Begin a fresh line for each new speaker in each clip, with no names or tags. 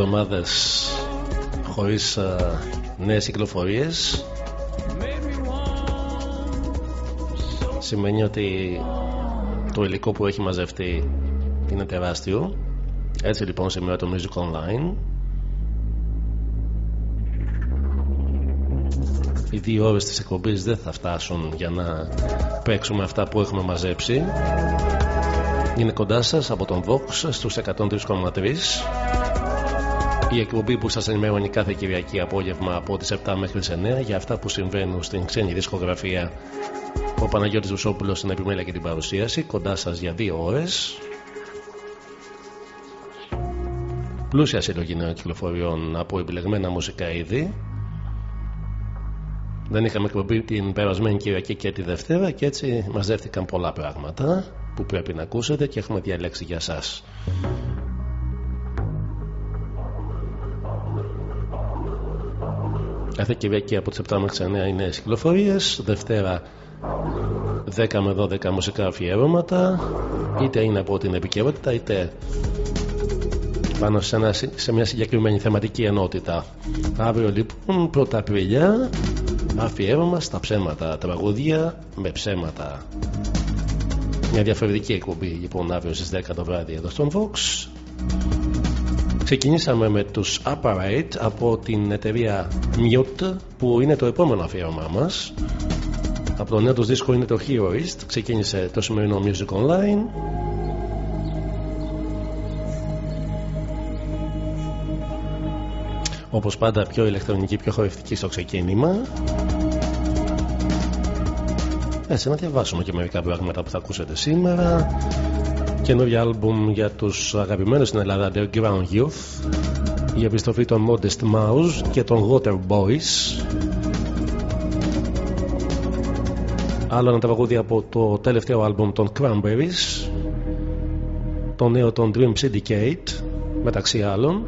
εβδομάδες χωρίς uh, νέες κυκλοφορίες. Σημαίνει ότι το υλικό που έχει μαζευτεί είναι τεράστιο. Έτσι λοιπόν σήμερα το Music Online. Οι δύο ώρες της εκπομπής δεν θα φτάσουν για να παίξουμε αυτά που έχουμε μαζέψει. Είναι κοντά σας από τον Vox στους 103,3 η εκπομπή που σας ενημερώνει κάθε Κυριακή απόγευμα από τις 7 μέχρι τις 9 για αυτά που συμβαίνουν στην ξένη δισκογραφία. Ο Παναγιώτης Βουσόπουλος στην επιμέλεια και την παρουσίαση κοντά σας για δύο ώρες. Πλούσια συλλογή νέων κυκλοφοριών από επιλεγμένα μουσικά είδη. Δεν είχαμε εκπομπή την περασμένη Κυριακή και τη Δευτέρα και έτσι μαζεύτηκαν πολλά πράγματα που πρέπει να ακούσετε και έχουμε διαλέξει για σας. Κάθε Κυριακή από τις 7 μέχρι 9 οι νέες κυκλοφορίες. Δευτέρα 10 με 12 μουσικά αφιερώματα. Είτε είναι από την επικαιρότητα είτε πάνω σε, ένα, σε μια συγκεκριμένη θεματική ενότητα. Αύριο λοιπόν 1 Απριλιά αφιέρωμα στα ψέματα. Τραγούδια με ψέματα. Μια διαφορετική εκπομπή λοιπόν αύριο στις 10 το βράδυ εδώ στον Vox. Ξεκινήσαμε με τους Apparate από την εταιρεία Mute που είναι το επόμενο αφιέρωμά μας. Από το νέο τους δίσκο είναι το Heroist. Ξεκίνησε το σημερινό Music Online. Όπως πάντα πιο ηλεκτρονική, πιο χορευτική στο ξεκίνημα. Έτσι να διαβάσουμε και μερικά πράγματα που θα ακούσετε σήμερα καινούργια άλμπουμ για τους αγαπημένους στην Ελλάδα Underground Youth η επιστροφή των Modest Mouse και των Water Boys. Άλλο ένα τραγούδι από το τελευταίο άλμπουμ των Cranberries το νέο των Dream Syndicate μεταξύ άλλων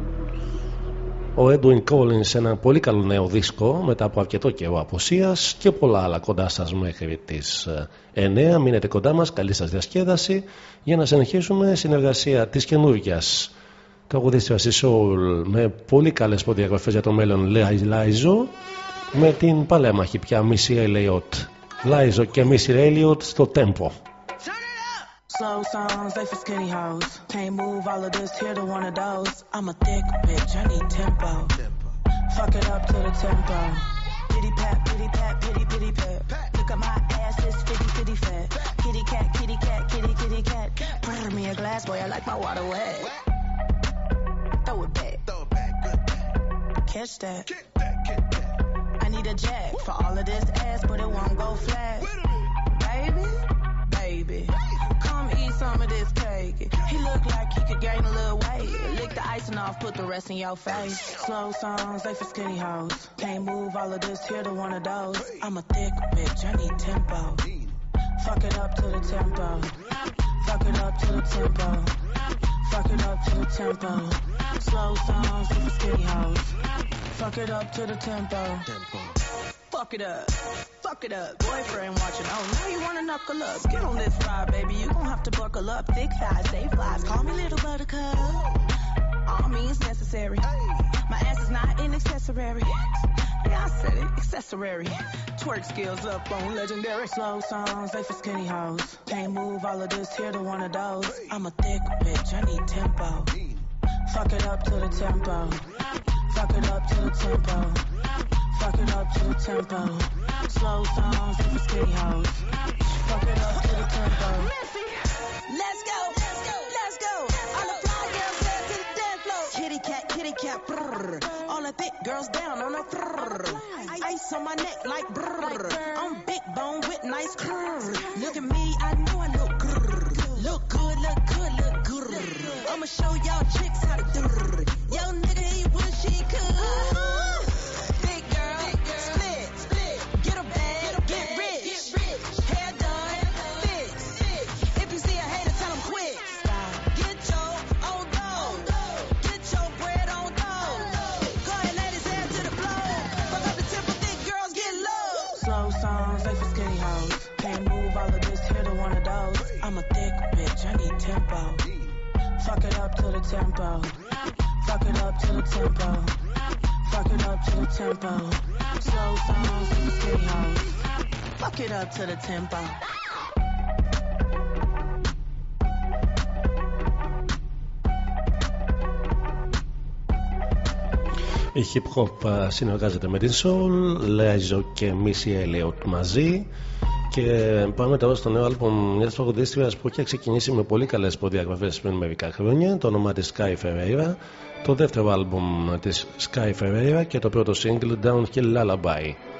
ο Edwin Collins σε ένα πολύ καλό νέο δίσκο μετά από αρκετό καιρό αποσίας και πολλά άλλα κοντά σας μέχρι τις 9 μείνετε κοντά μας, καλή σας διασκέδαση. Για να συνεχίσουμε συνεργασία της καινούργιας τραγουδίστριας της Soul με πολύ καλές προδιαγραφές για το μέλλον Λάιζο με την παλέμαχη πια Missy Elliott. Λάιζο και Missy Elliott στο tempo Slow songs, they for skinny hoes. Can't move all of this here to one of those. I'm a thick bitch, I need tempo. Fuck it up to the tempo. Pity pat, pity pat, pity pity pat. Look at my ass, it's fitty fitty fat. Kitty cat, kitty cat, kitty kitty cat. Pour me a glass, boy, I like my water wet. Throw it back. Throw it back, good back. Catch that. Get that, get that. I need a jack for all of this ass, but it won't go flat. Baby, baby. Some of this cake. He look like he could gain a little weight. Lick the icing off, put the rest in your face. Slow songs, they for skinny hoes. Can't move all of this here to one of those. I'm a thick bitch, I need tempo. Fuck it up to the tempo. Fuck it up to the tempo. Fuck it up to the tempo. Slow songs, they for skinny hoes. Fuck it up to the tempo. Fuck it up. Fuck it up. Boyfriend watching. Oh, now you wanna knuckle up. Get on this ride, baby. You gon' have to buckle up. Thick thighs, stay flies. Call me little buttercup. All means necessary. My ass is not an accessory. Yeah, I said it. Accessory. Twerk skills up on legendary. Slow songs, they for skinny hoes. Can't move all of this here to one of those. I'm a thick bitch. I need tempo. Fuck it up to the tempo. Fuck it up to the tempo.
Fuck it up to the tempo. Slow songs for skinny hoes. Fuck it up to the tempo. Let's go, let's go, let's go. All the fly girls head to the dance floor. Kitty cat, kitty cat, brrr. All the thick girls down on the brrr. Ice on my neck like brrr. I'm big bone with nice curves. Look at me, I know I look grrr. Look good, look good, look good. I'ma show y'all chicks how to do. Yo, nigga, he wish he could. The tempo. Fuck it up to the tempo. Fuck it up to the tempo. Slow songs, they for skinny hoes. Fuck it up to the tempo.
Η hip hop α, συνεργάζεται με την soul, Λέζο και Missy Elliott μαζί. Και πάμε τώρα στο νέο άλμπομ μιας τραγουδίστριας που έχει ξεκινήσει με πολύ καλές προδιαγραφές πριν μερικά χρόνια. Το όνομα της Sky Ferreira. Το δεύτερο άλμπομ της Sky Ferreira και το πρώτο single Downhill Lullaby.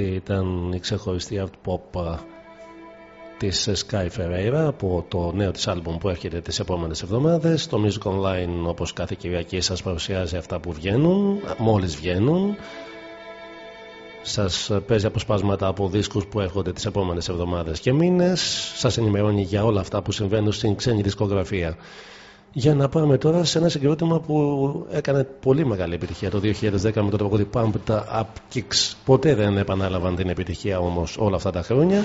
Αυτή ήταν η ξεχωριστή art pop της Sky Ferreira από το νέο της άλμπουμ που έρχεται τις επόμενες εβδομάδες. Το Music Online όπως κάθε Κυριακή σας παρουσιάζει αυτά που βγαίνουν μόλις βγαίνουν. Σας παίζει αποσπάσματα από δίσκους που έρχονται τις επόμενες εβδομάδες και μήνες. Σας ενημερώνει για όλα αυτά που συμβαίνουν στην ξένη δισκογραφία για να πάμε τώρα σε ένα συγκρότημα που έκανε πολύ μεγάλη επιτυχία το 2010 με το τραγούδι Pumped Up Kicks. Ποτέ δεν επανάλαβαν την επιτυχία όμως όλα αυτά τα χρόνια.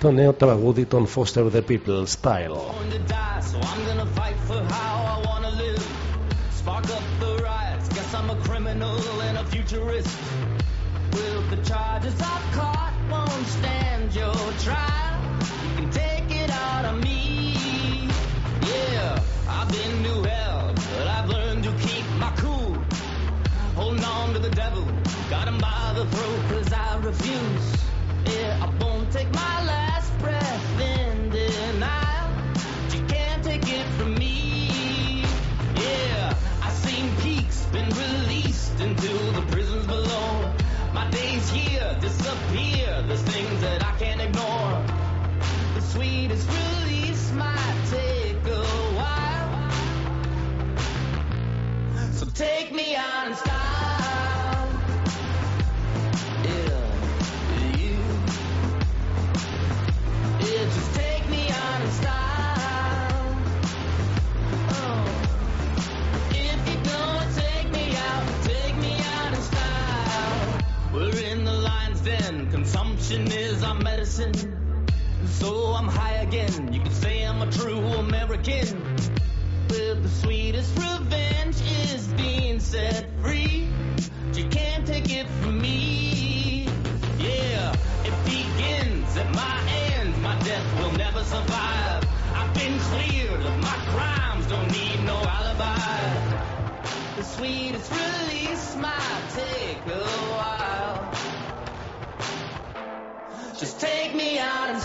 Το νέο τραγούδι των Foster the People Style. I've been to hell, but I've learned to keep my cool. Holding on to the devil, got him by the throat, cause I refuse. Yeah, I won't take my last breath in denial. You can't take it from me. Yeah, I've seen peaks been released into the prisons below. My days here disappear, there's things that I can't ignore. Take me out in style. Yeah, you. Yeah, just take me out in style. Oh. If you're gonna take me out, take me out in style. We're in the lion's den. Consumption is our medicine. So I'm high again. You could say I'm a true American. The sweetest revenge is being set free. But You can't take it from me. Yeah, it begins at my end. My death will never survive. I've been cleared of my crimes. Don't need no alibi. The sweetest release might take a while. Just take me out in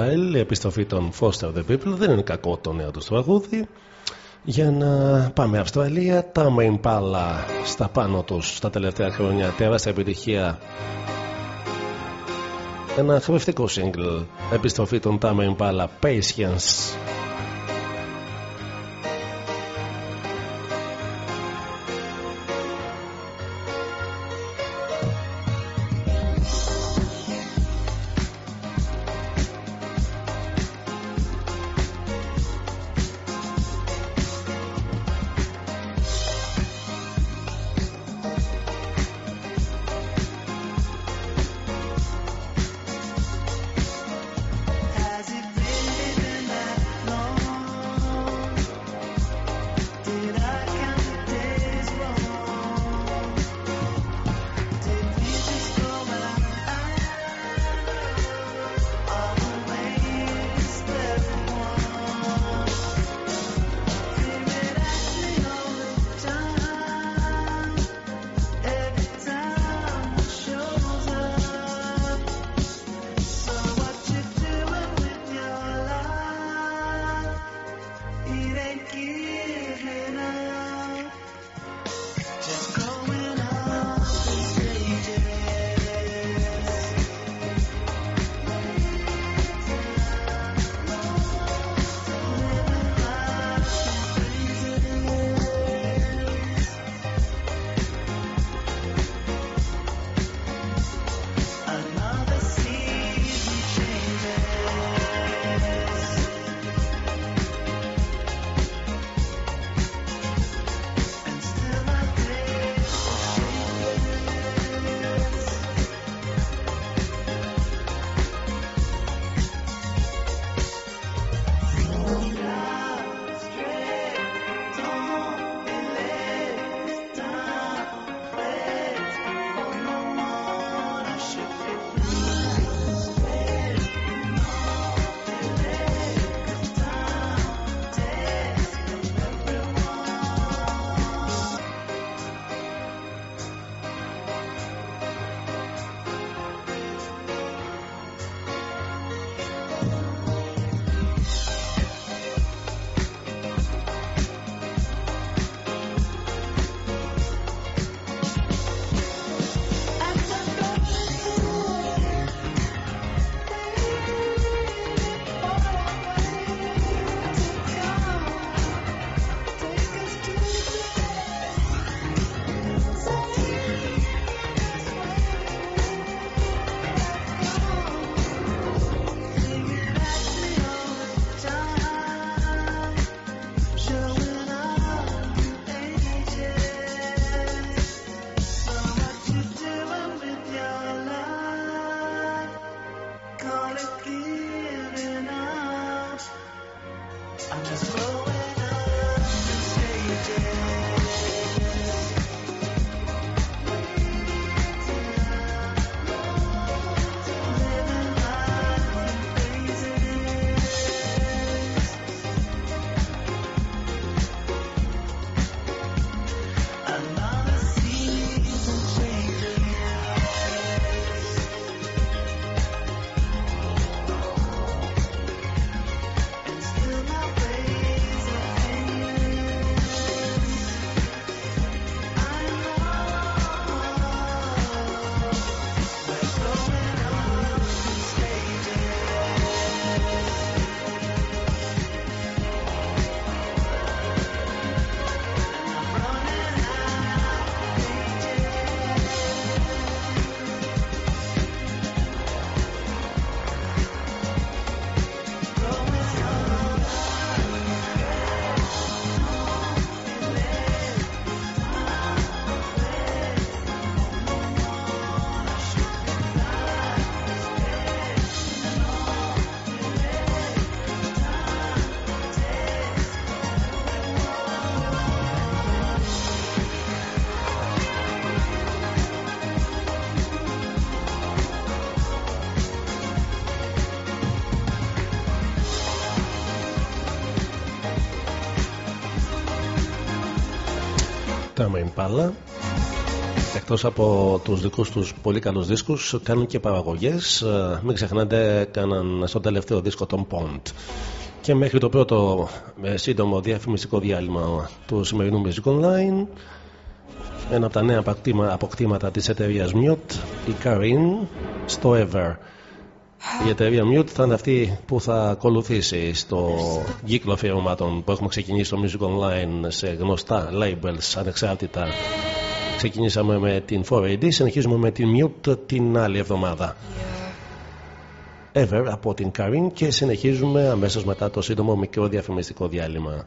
Style, η επιστροφή των Foster the People δεν είναι κακό το νέο τους τραγούδι. Για να πάμε Αυστραλία, τα Impala στα πάνω τους στα τελευταία χρόνια, τεράστια επιτυχία. Ένα χορευτικό single, επιστροφή των Tama Impala, Patience.
Impala εκτός από τους δικούς τους πολύ καλούς δίσκους κάνουν και παραγωγές. Ε, μην ξεχνάτε κάναν στο τελευταίο δίσκο τον Pond. Και μέχρι το πρώτο με σύντομο διαφημιστικό διάλειμμα του σημερινού Music Online ένα από τα νέα αποκτήματα της εταιρείας Mute η Karin στο Ever η εταιρεία Mute θα είναι αυτή που θα ακολουθήσει στο κύκλο αφιερωμάτων που έχουμε ξεκινήσει στο Music Online σε γνωστά labels ανεξάρτητα. Ξεκινήσαμε με την 4AD, συνεχίζουμε με την Mute την άλλη εβδομάδα. Ever από την Karin και συνεχίζουμε αμέσως μετά το σύντομο μικρό διαφημιστικό διάλειμμα.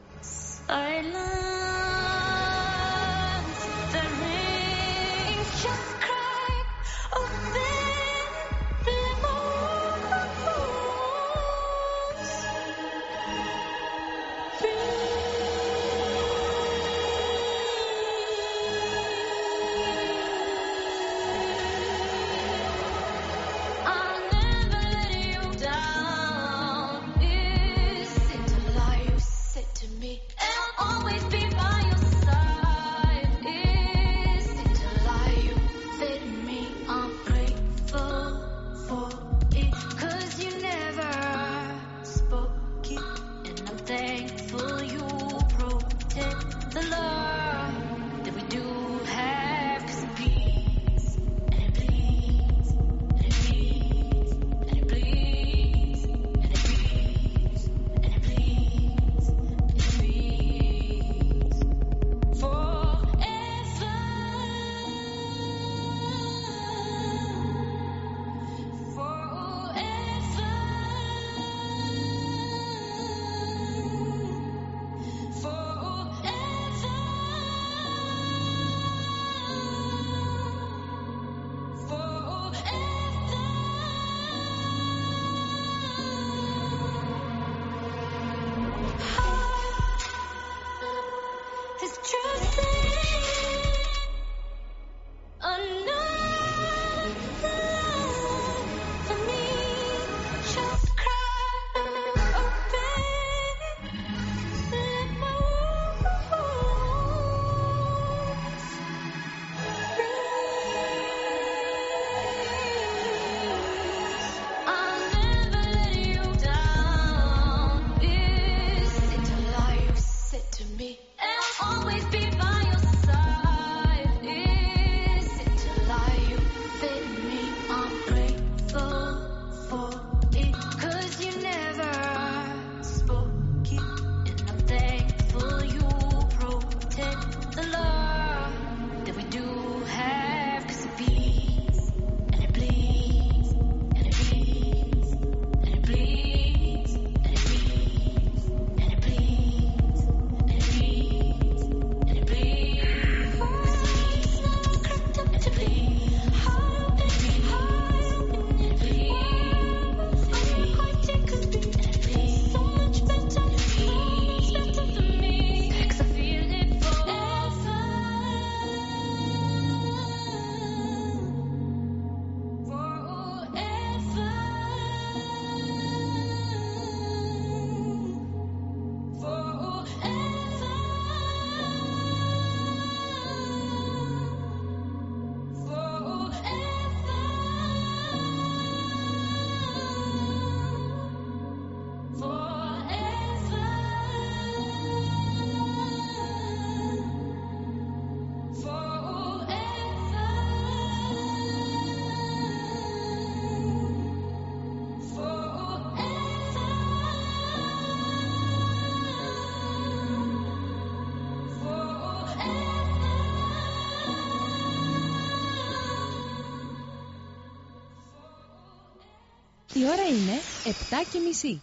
Ώρα είναι 7 και μισή.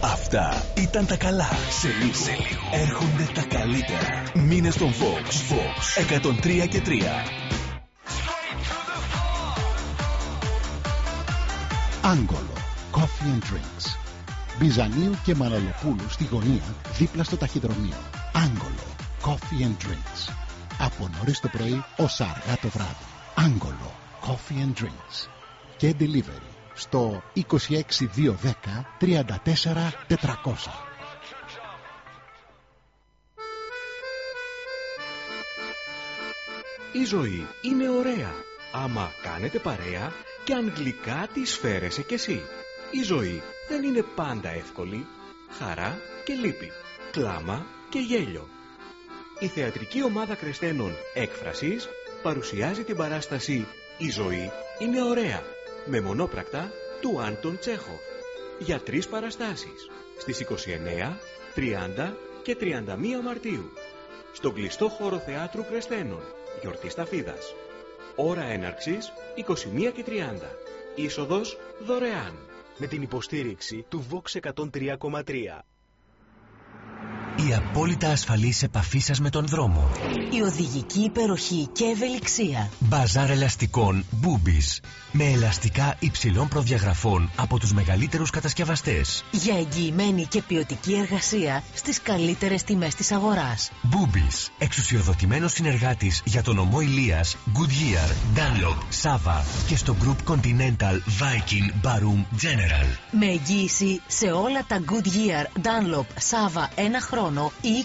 Αυτά ήταν τα καλά. Σε λίγο, Σε λίγο. έρχονται τα καλύτερα. Μήνε στον Vox. Vox 103 και 3.
Άγγολο. Coffee and Drinks. Μπιζανίου και Μαναλοπούλου στη γωνία δίπλα στο ταχυδρομείο. Άγγολο. Coffee and Drinks. Από νωρίς το πρωί ως αργά το βράδυ. Άγγολο. Coffee and Drinks. Και delivery στο 26210 34 400.
Η ζωή είναι ωραία, άμα κάνετε παρέα και αν γλυκά τη φέρεσαι κι εσύ. Η ζωή δεν είναι πάντα εύκολη, χαρά και λύπη, κλάμα και γέλιο. Η θεατρική ομάδα Κρεστένων Έκφρασης παρουσιάζει την παράσταση «Η ζωή είναι ωραία» με μονόπρακτα του Άντων Τσέχοφ για τρεις παραστάσεις στις 29, 30 και 31 Μαρτίου στον κλειστό χώρο θεάτρου Κρεστένων, γιορτή Σταφίδας. Ώρα έναρξης 21 και 30. Είσοδος δωρεάν.
Με την υποστήριξη του Vox 103,3.
Η απόλυτα ασφαλής επαφή σας με τον δρόμο.
Η οδηγική υπεροχή και ευελιξία.
Μπαζάρ ελαστικών Boobies. Με ελαστικά υψηλών προδιαγραφών από τους μεγαλύτερους κατασκευαστές.
Για εγγυημένη και ποιοτική εργασία στις καλύτερες τιμές της αγοράς.
Boobies. Εξουσιοδοτημένος συνεργάτης για τον ομό Ηλίας, Goodyear, Dunlop, Sava και στο Group Continental, Viking, Barum, General.
Με εγγύηση σε όλα τα Goodyear, Dunlop, Sava ένα χρόνο ή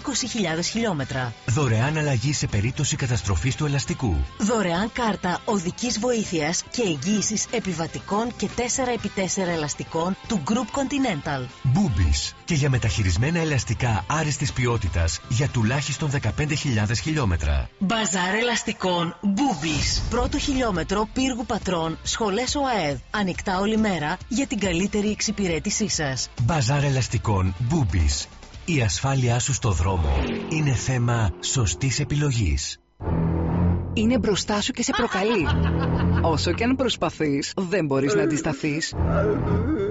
20.000 χιλιόμετρα.
Δωρεάν αλλαγή σε περίπτωση καταστροφής του ελαστικού.
Δωρεάν κάρτα οδικής βοήθειας και εγγύησης επιβατικών και 4x4 ελαστικών του Group Continental.
Boobies. Και για μεταχειρισμένα ελαστικά άριστης ποιότητας για τουλάχιστον 15.000 χιλιόμετρα.
Μπαζάρ ελαστικών Boobies. Πρώτο χιλιόμετρο πύργου πατρών, σχολές ΟΑΕΔ. Ανοιχτά όλη μέρα για την καλύτερη εξυπηρέτησή σας.
Μπαζάρ ελαστικών Boobies. Η ασφάλειά σου στο δρόμο είναι θέμα σωστής επιλογής.
Είναι μπροστά σου και σε προκαλεί. Όσο και αν προσπαθείς, δεν μπορείς να αντισταθείς.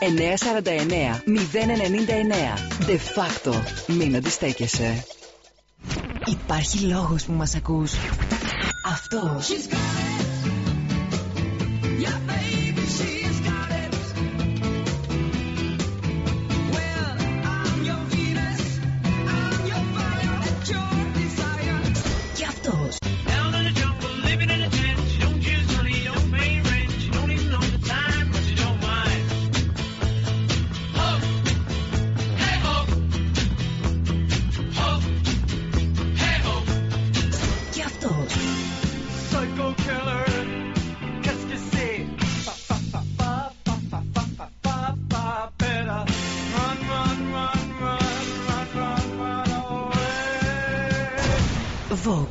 949 099. De facto. Μην αντιστέκεσαι.
Υπάρχει λόγος που μας ακούς. Αυτός. Και αυτός.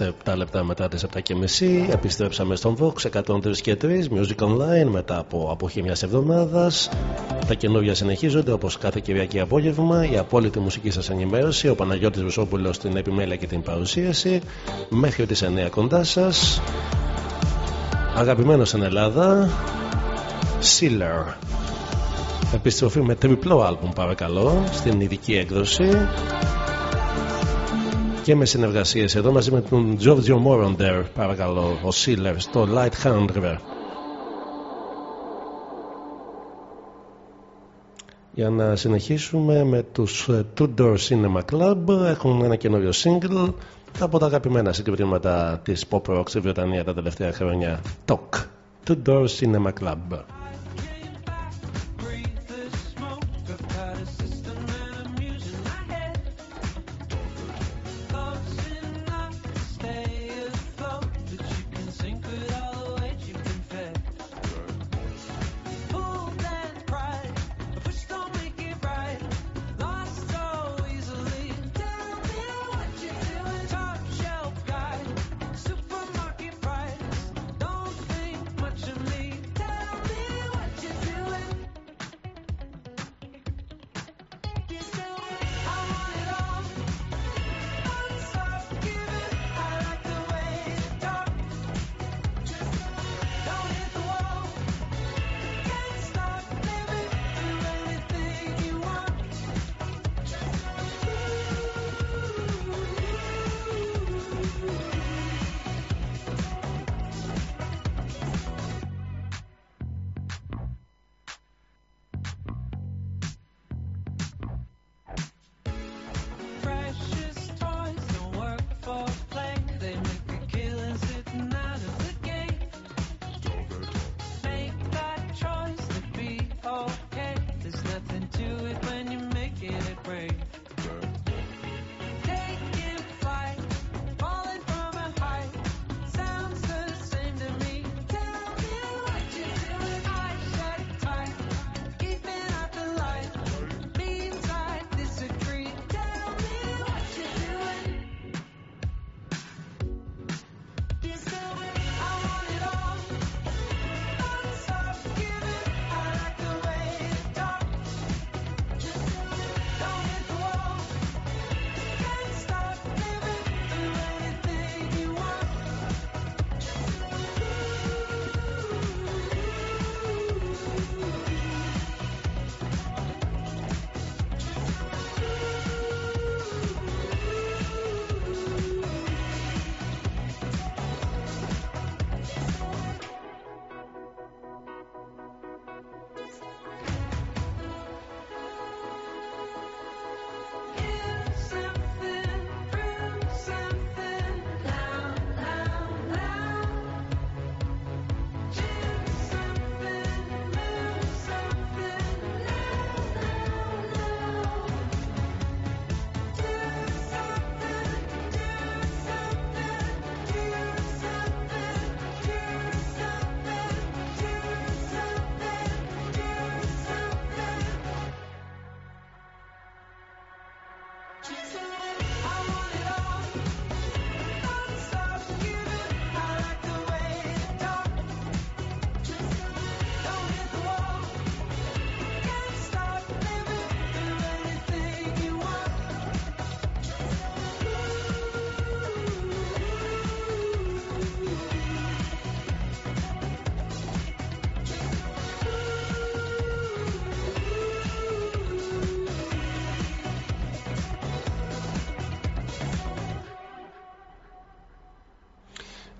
Είμαστε 7 λεπτά μετά τις 7 και μισή. Επιστρέψαμε στον Vox 103 και 3 Music Online μετά από αποχή μιας εβδομάδας. Τα καινούργια συνεχίζονται όπως κάθε Κυριακή απόγευμα. Η απόλυτη μουσική σας ενημέρωση. Ο Παναγιώτης Βουσόπουλος στην επιμέλεια και την παρουσίαση. Μέχρι τις 9 κοντά σας. Αγαπημένος στην Ελλάδα. Sealer. Επιστροφή με τριπλό άλμπουμ παρακαλώ στην ειδική έκδοση και με συνεργασίες εδώ μαζί με τον Giorgio Moroder παρακαλώ ο Sealer στο Light Hand River. Για να συνεχίσουμε με τους ε, Two Door Cinema Club έχουν ένα καινούριο single από τα αγαπημένα συγκριτήματα της pop rock στη Βρετανία τα τελευταία χρόνια. Talk Two Door Cinema Club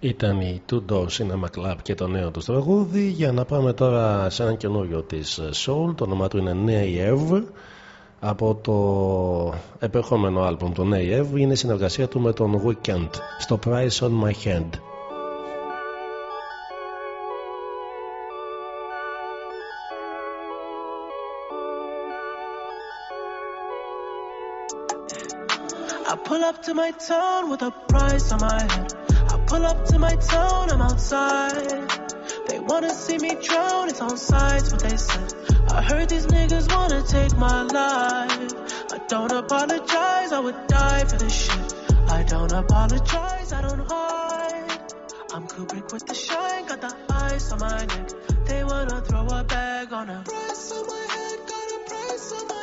Ήταν η Two Door Cinema Club και το νέο τους τραγούδι. Για να πάμε τώρα σε ένα καινούριο της Soul το όνομά του είναι Ev από το επερχόμενο άλμπουμ το Ev είναι η συνεργασία του με τον Weekend στο Price on My Head
I pull up to my town with a price on my head Pull up to my town, I'm outside. They wanna see me drown, it's on sides what they said. I heard these niggas wanna take my life. I don't apologize, I would die for this shit. I don't apologize, I don't hide. I'm Kubrick with the shine, got the ice on my neck. They wanna throw a bag on a price on my head, got a price on my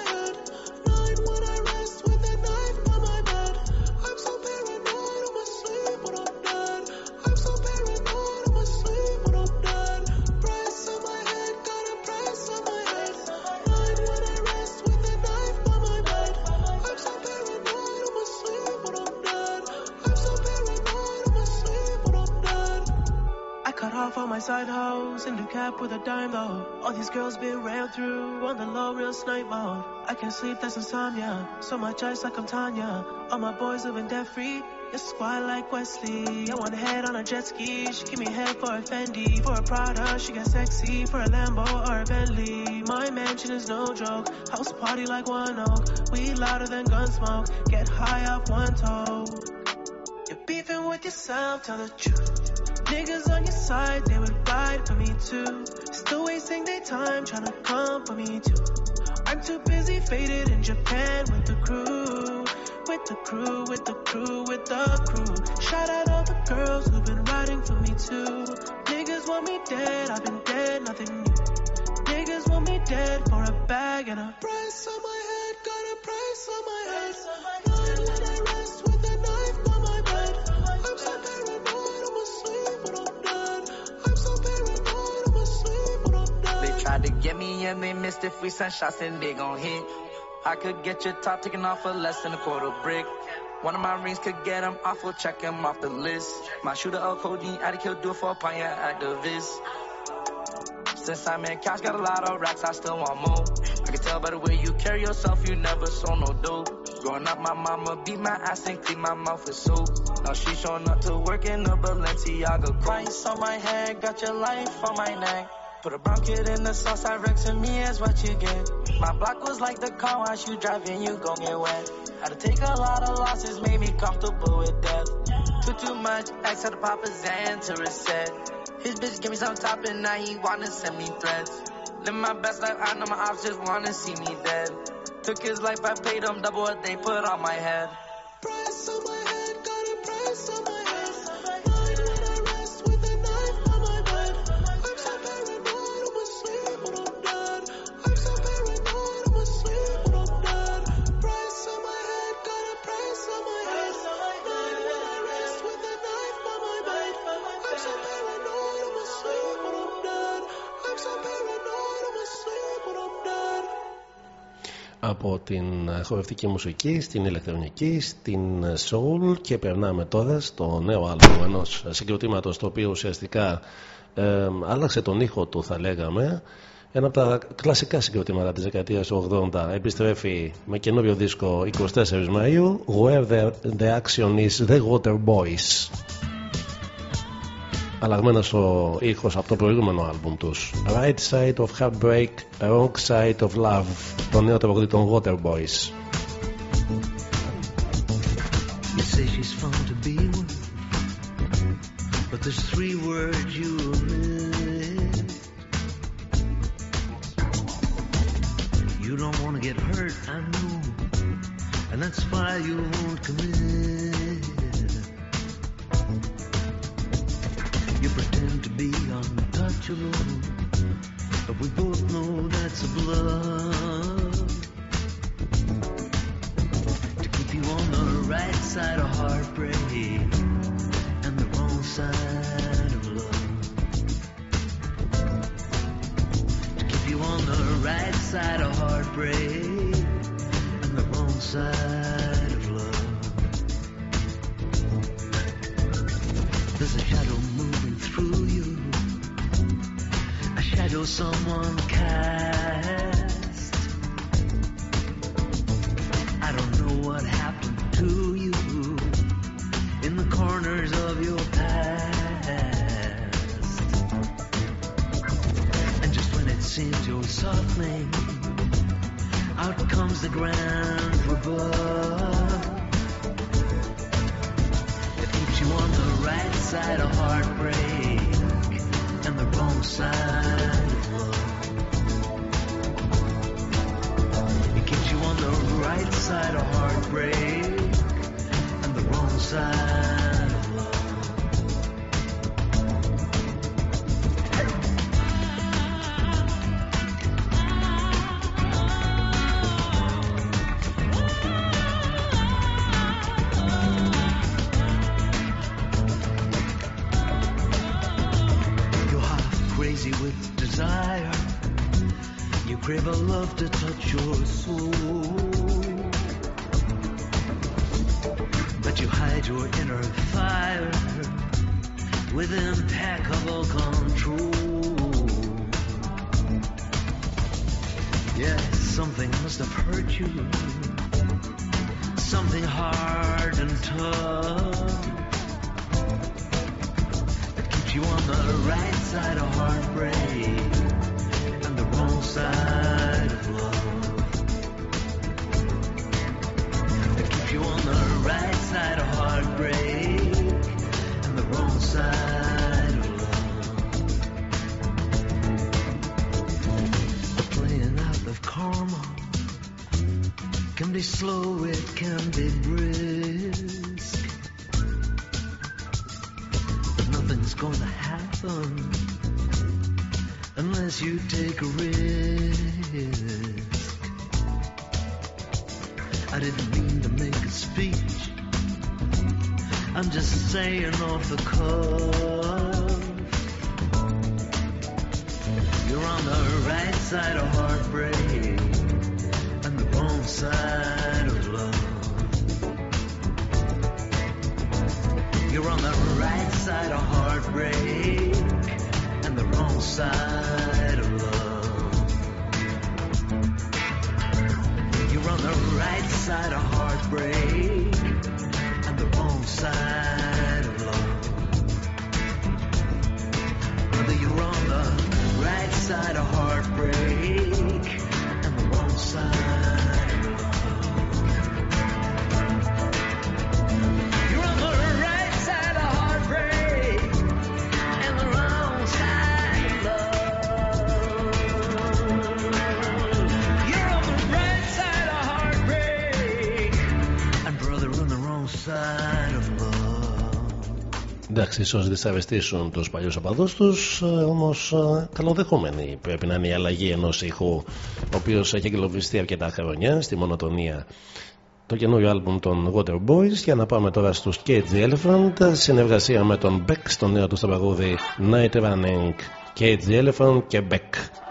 All my side hoes in the cap with a dime though. All these girls been ran through on the low, real snipe mode. I can't sleep, that's insomnia. So much ice like I'm Tanya. All my boys living debt free. It's squad like Wesley. I want a head on a jet ski. She give me head for a Fendi. For a Prada, she got sexy. For a Lambo or a Bentley. My mansion is no joke. House party like one oak. We louder than gun smoke. Get high off one toe. You're beefing tell the truth. Niggas on your side, they would ride for me too. Still wasting their time trying to come for me too. I'm too busy faded in Japan with the crew. With the crew, with the crew, with the crew. Shout out all the girls who've been riding for me too. Niggas want me dead, I've been dead, nothing new. Niggas want me dead for a bag and a price on my head, got a price on my head.
Get me and they missed it. Free sun shots and they gon' hit. I could get your top taken off for less than a quarter brick. One of my rings could get him off, we'll check him off the list. My shooter, El Codeine, Addict, he'll do it for a pioneer activist. Since I'm in cash, got a lot of racks, I still want more. I can tell by the way you carry yourself, you never saw no dope. Growing up, my mama beat my ass and clean my mouth with soap. Now she showing up to work in a Balenciaga Price on my head, got your life on my neck. Put a brown kid in the sauce, I Rex to me is what you get. My block was like the car wash, you driving, you gon' get wet. Had to take a lot of losses, made me comfortable with death. Took too much, X had to pop a Xan to reset. His bitch give me some top and now he wanna send me threats. Live my best life, I know my ops just wanna see me dead. Took his life, I paid him double what they put on my head.
Price on my head, got a price on my head.
Από την ε, χορευτική μουσική στην ηλεκτρονική, στην ε, soul και περνάμε τώρα στο νέο άλμπομ ενός συγκροτήματος το οποίο ουσιαστικά ε, άλλαξε τον ήχο του θα λέγαμε. Ένα από τα κλασικά συγκροτήματα της δεκαετίας του 80 επιστρέφει με καινούριο δίσκο 24 Μαΐου Where the, the Action is The Water Boys αλλαγμένος ο ήχος από το προηγούμενο άλμπουμ τους Right Side of Heartbreak, Wrong Side of Love το νέο τραγούδι των Water Boys
You say she's fun to be with, but there's three words you omit. You don't want to get hurt, I know, and that's why you won't commit. Untouchable, but we both know that's a bluff. To keep you on the right side of heartbreak and the wrong side of love. To keep you on the right side of heartbreak and the wrong side someone cast. I don't know what happened to you in the corners of your past. And just when it seems you're softening, out comes the grand rebuff. It keeps you on the right side of heartbreak and the wrong side side of heartbreak and the wrong side.
εντάξει, ίσως δυσαρεστήσουν τους παλιούς οπαδούς τους, ε, όμως ε, καλοδεχόμενη πρέπει να είναι η αλλαγή ενός ήχου, ο οποίος έχει εγκλωβιστεί αρκετά χρόνια στη μονοτονία το καινούριο άλμπουμ των Water Boys. Για να πάμε τώρα στους Cage Elephant συνεργασία με τον Beck στο νέο του τραγούδι Night Running Cage Elephant και Beck.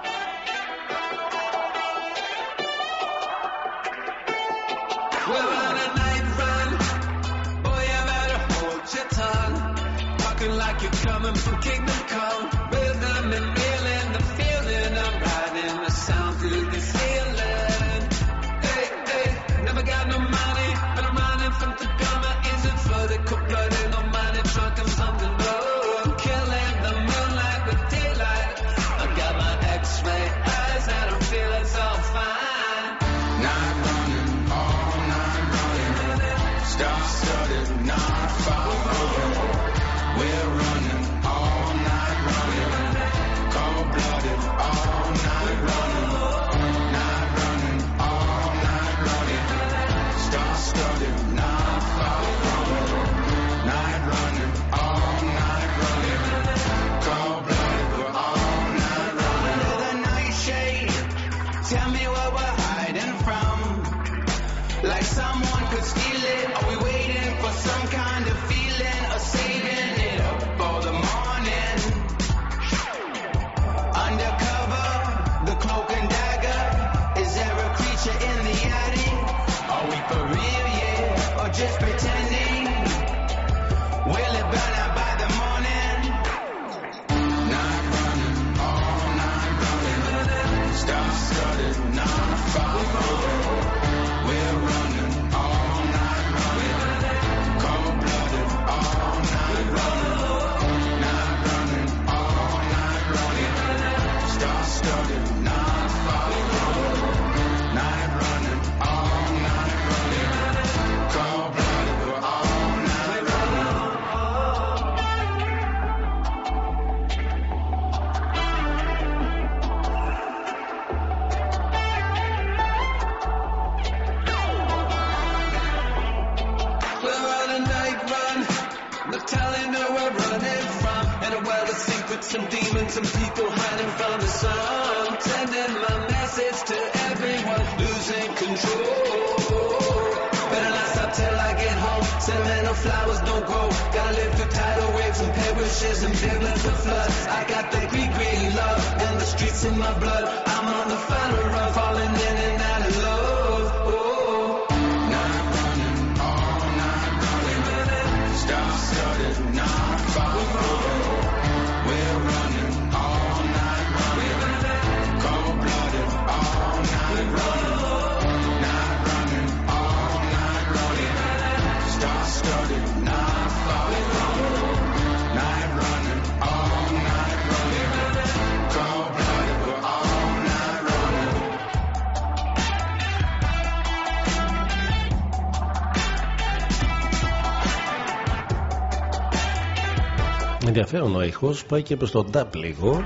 Ενδιαφέρον ο ήχος πάει και προς τον Τάπ λίγο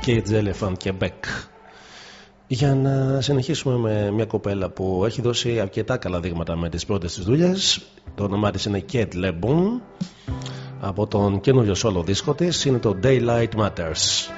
και Elephant και Beck. Για να συνεχίσουμε με μια κοπέλα που έχει δώσει αρκετά καλά δείγματα με τις πρώτες της δουλειές. Το όνομά της είναι Kate Lebon από τον καινούριο solo δίσκο της είναι το Daylight Matters.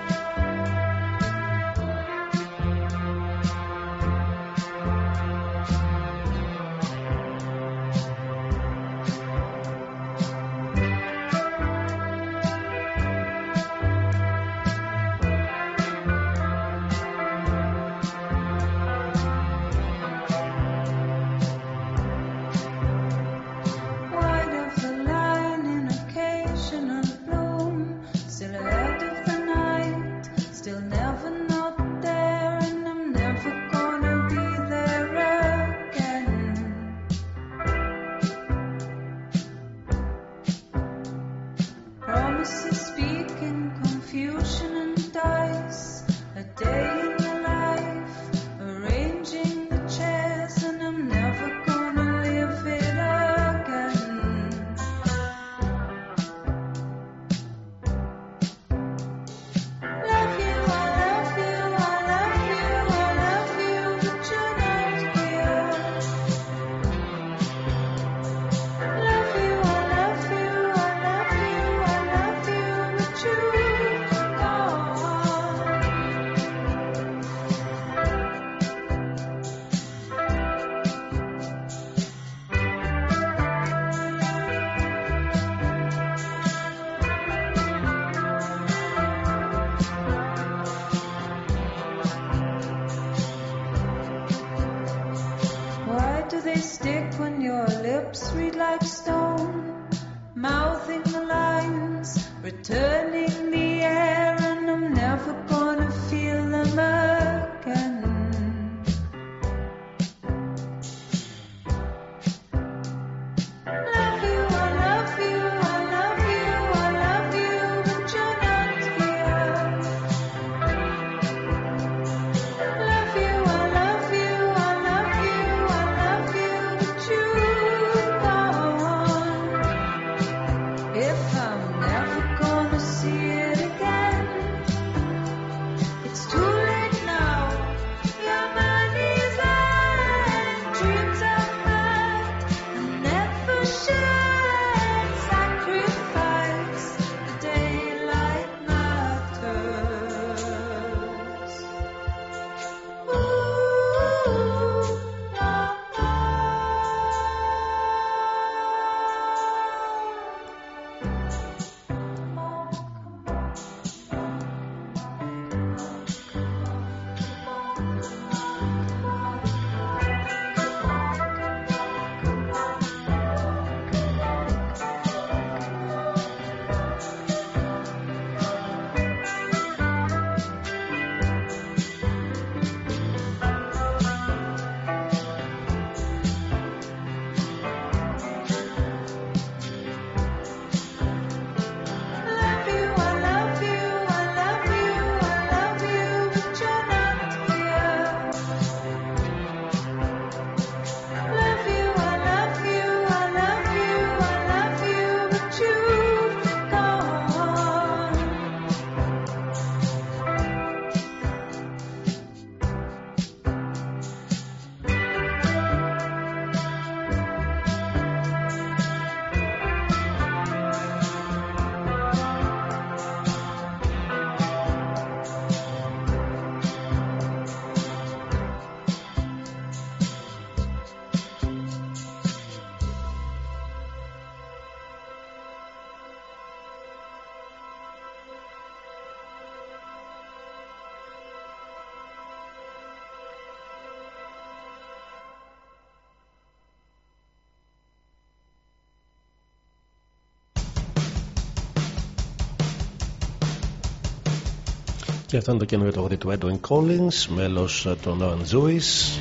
Και αυτό είναι το καινούριο τραγούδι του Edwin Collins, μέλος των Orange Juice.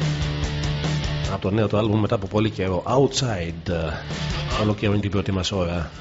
Από το νέο του άλμπουμ μετά από πολύ καιρό, Outside. Όλο και την πρώτη μας ώρα.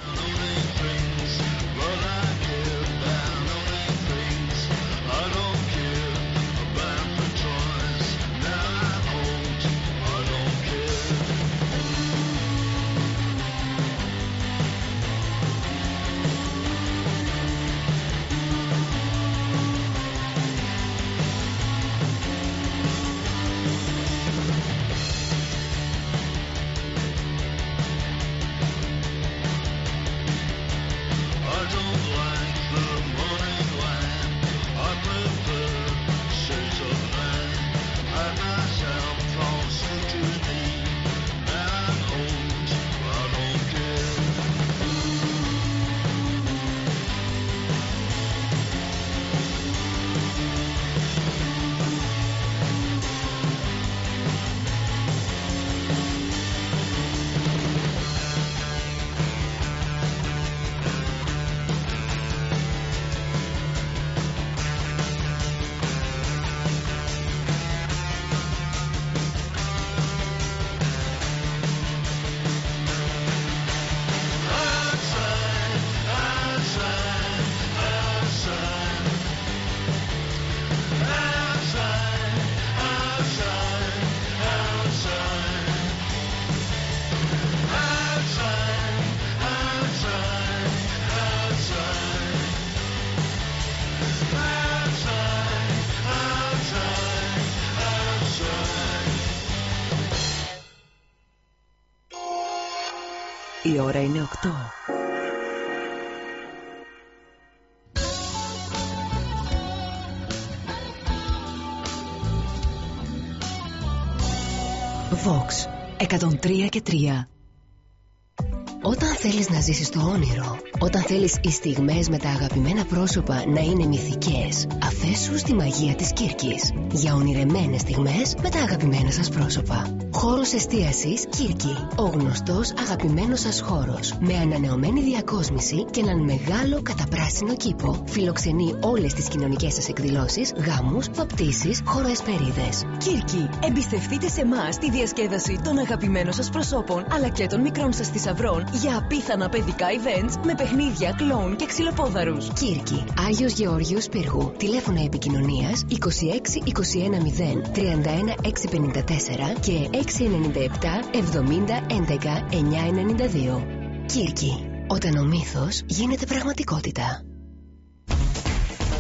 Θέλεις οι στιγμές με τα αγαπημένα πρόσωπα να είναι μυθικές, αφέσου στη μαγεία της Κύρκης. Για ονειρεμένες στιγμές με τα αγαπημένα σας πρόσωπα. Χώρος εστίασης Κύρκη. Ο γνωστός αγαπημένος σας χώρος. Με ανανεωμένη διακόσμηση και έναν μεγάλο καταπράσινο κήπο. Φιλοξενεί όλες τις κοινωνικές σας εκδηλώσεις, γάμους, βαπτίσεις, χωροεσπερίδες.
Κύρκη, εμπιστευτείτε σε εμάς τη διασκέδαση των αγαπημένων σας προσώπων αλλά και των μικρών σας θησαυρών για απίθανα παιδικά events με παιχνίδια, κλόουν και ξυλοπόδαρους.
Κύρκη, Άγιος Γεώργιος Πύργου. Τηλέφωνα επικοινωνίας 26 21 0 31 654 και 697 70 11 992. Κύρκη, όταν ο μύθος γίνεται πραγματικότητα.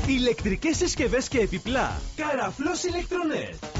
Ηλεκτρικές συσκευές και επιπλά. Καραφλός ηλεκτρονέτ.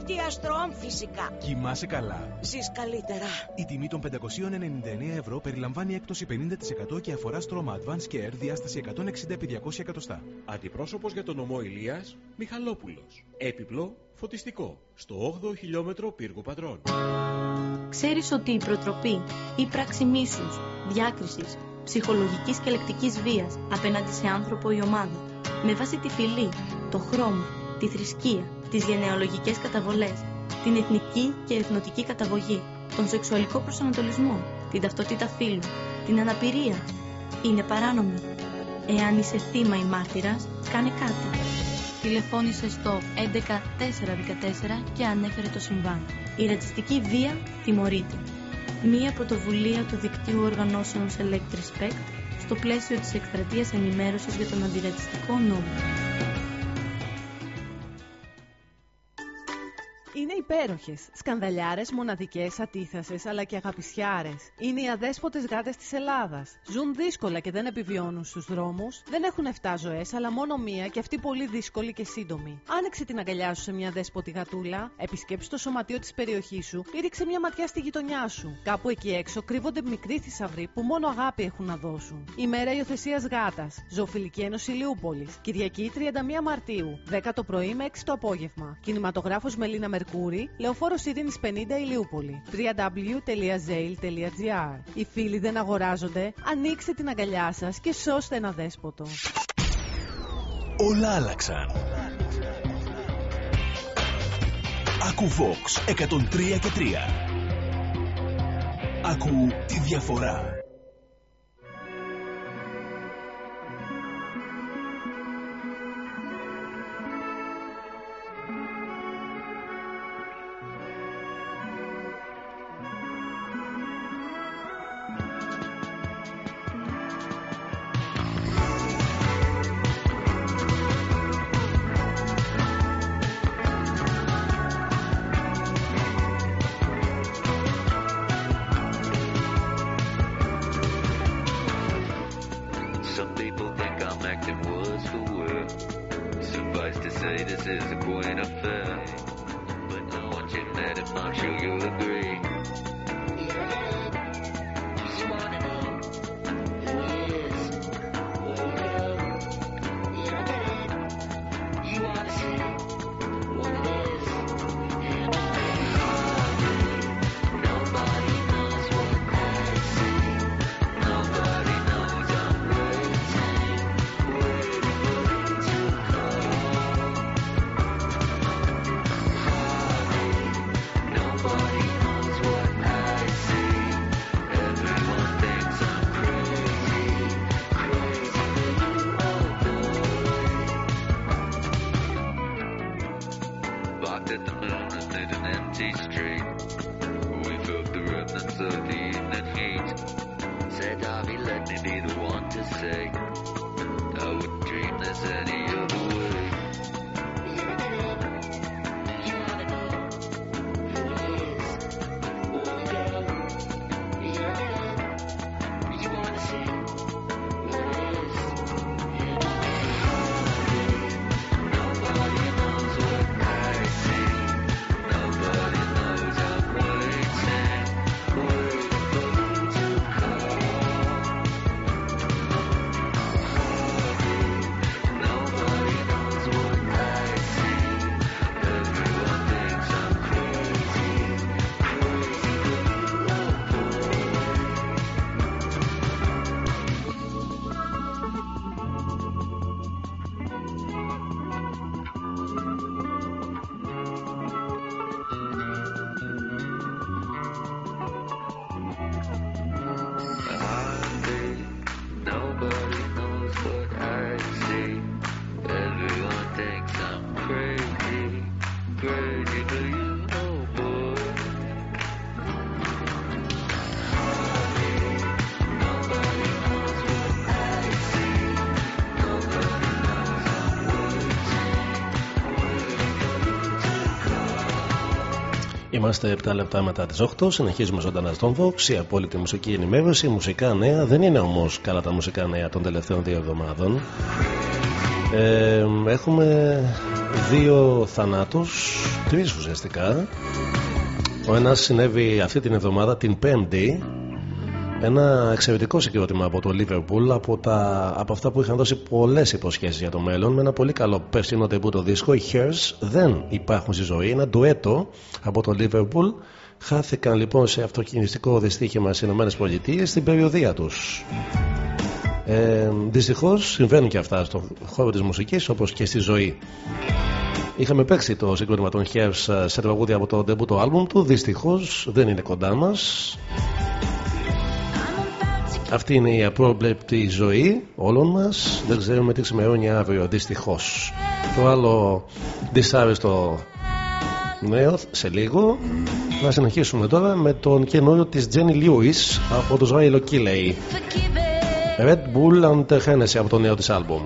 Media Strom φυσικά.
Κοιμάσαι καλά.
Ζεις καλύτερα.
Η τιμή των 599 ευρώ περιλαμβάνει έκπτωση 50% και αφορά στρώμα Advanced Care διάσταση 160 επί 200 εκατοστά.
Αντιπρόσωπος για τον νομό Ηλίας, Μιχαλόπουλος. Έπιπλο, φωτιστικό. Στο 8ο χιλιόμετρο πύργου πατρών.
Ξέρεις ότι η προτροπή ή πράξη μίσους, διάκρισης, ψυχολογικής και λεκτικής βίας απέναντι σε άνθρωπο ή ομάδα, με βάση τη φυλή, το χρώμα, τη θρησκεία, τις γενεαλογικές καταβολές, την εθνική και εθνοτική καταγωγή, τον σεξουαλικό προσανατολισμό, την ταυτότητα φύλου, την αναπηρία, είναι παράνομη. Εάν είσαι θύμα ή μάρτυρας, κάνε κάτι. Τηλεφώνησε στο 11414 και ανέφερε το συμβάν. Η ρατσιστική βία τιμωρείται. Μία πρωτοβουλία του δικτύου οργανώσεων Select Respect στο πλαίσιο της εκστρατείας ενημέρωσης για τον αντιρατσιστικό νόμο.
Είναι υπέροχες. Σκανδαλιάρες, μοναδικές, ατίθασες αλλά και αγαπησιάρες. Είναι οι αδέσποτες γάτες της Ελλάδας. Ζουν δύσκολα και δεν επιβιώνουν στους δρόμους. Δεν έχουν 7 ζωές, αλλά μόνο μία και αυτή πολύ δύσκολη και σύντομη. Άνοιξε την αγκαλιά σου σε μια δέσποτη γατούλα, επισκέψου το σωματείο της περιοχής σου ή ρίξε μια ματιά στη γειτονιά σου. Κάπου εκεί έξω κρύβονται μικροί θησαυροί που μόνο αγάπη έχουν να δώσουν. Ημέρα υιοθεσίας γάτας. Ζωοφιλική Ένωση Λιούπολης. Κυριακή 31 Μαρτίου. 10 το πρωί με 6 το απόγευμα. Κινηματογράφος Μελίνα Μερκούρη, Λεωφόρος Ειρήνη 50 Ηλιούπολη. www.zail.gr Οι φίλοι δεν αγοράζονται. Ανοίξτε την αγκαλιά σας και σώστε ένα δέσποτο.
Όλα άλλαξαν. Ακού Vox 103 και 3. Ακού τη διαφορά.
you, the do.
Είμαστε 7 λεπτά μετά τις 8. Συνεχίζουμε ζωντανά στον Vox. Η απόλυτη μουσική ενημέρωση. Μουσικά νέα. Δεν είναι όμως καλά τα μουσικά νέα των τελευταίων δύο εβδομάδων. Ε, έχουμε δύο θανάτους, τρεις ουσιαστικά. Ο ένας συνέβη αυτή την εβδομάδα, την Πέμπτη, ένα εξαιρετικό συγκρότημα από το Liverpool, από, τα, από αυτά που είχαν δώσει πολλές υποσχέσεις για το μέλλον, με ένα πολύ καλό περσινό τεμπούτο δίσκο. Οι Hairs δεν υπάρχουν στη ζωή, ένα ντουέτο από το Liverpool. Χάθηκαν λοιπόν σε αυτοκινηστικό δυστύχημα στις ΗΠΑ στην περιοδία τους. Ε, Δυστυχώς συμβαίνουν και αυτά στον χώρο της μουσικής όπως και στη ζωή. Είχαμε παίξει το συγκρότημα των Hairs σε τραγούδια από το debut το album του. Δυστυχώς δεν είναι κοντά μας. Αυτή είναι η απρόβλεπτη ζωή όλων μας. Δεν ξέρουμε τι ξημερώνει αύριο, δυστυχώς. Το άλλο δυσάρεστο νέο σε λίγο. Να συνεχίσουμε τώρα με τον καινούριο της Τζένι Lewis από το Ζάιλο Κίλεϊ.
Red Bull and Hennessy από το νέο της άλμπουμ.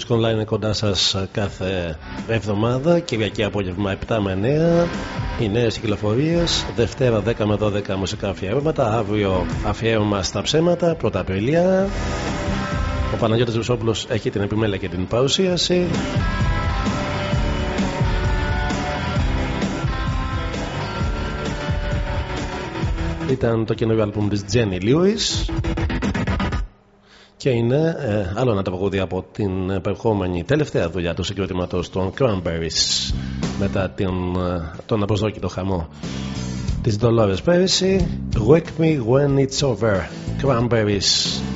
Music Online είναι κοντά σας ε, κάθε εβδομάδα, Κυριακή απόγευμα 7 με 9. Οι νέες κυκλοφορίες, Δευτέρα 10 με 12 μουσικά αφιέρωματα, αύριο αφιέρωμα στα ψέματα, Πρώτα Απριλία. Ο Παναγιώτης Βουσόπουλος έχει την επιμέλεια και την παρουσίαση. Ήταν το καινούριο άλμπουμ της Jenny Lewis και είναι ε, άλλο ένα τραγούδι από την περχόμενη τελευταία δουλειά του συγκροτήματος των Cranberries μετά την, ε, τον αποσδόκητο χαμό της Dolores πέρυσι Wake Me When It's Over Cranberries.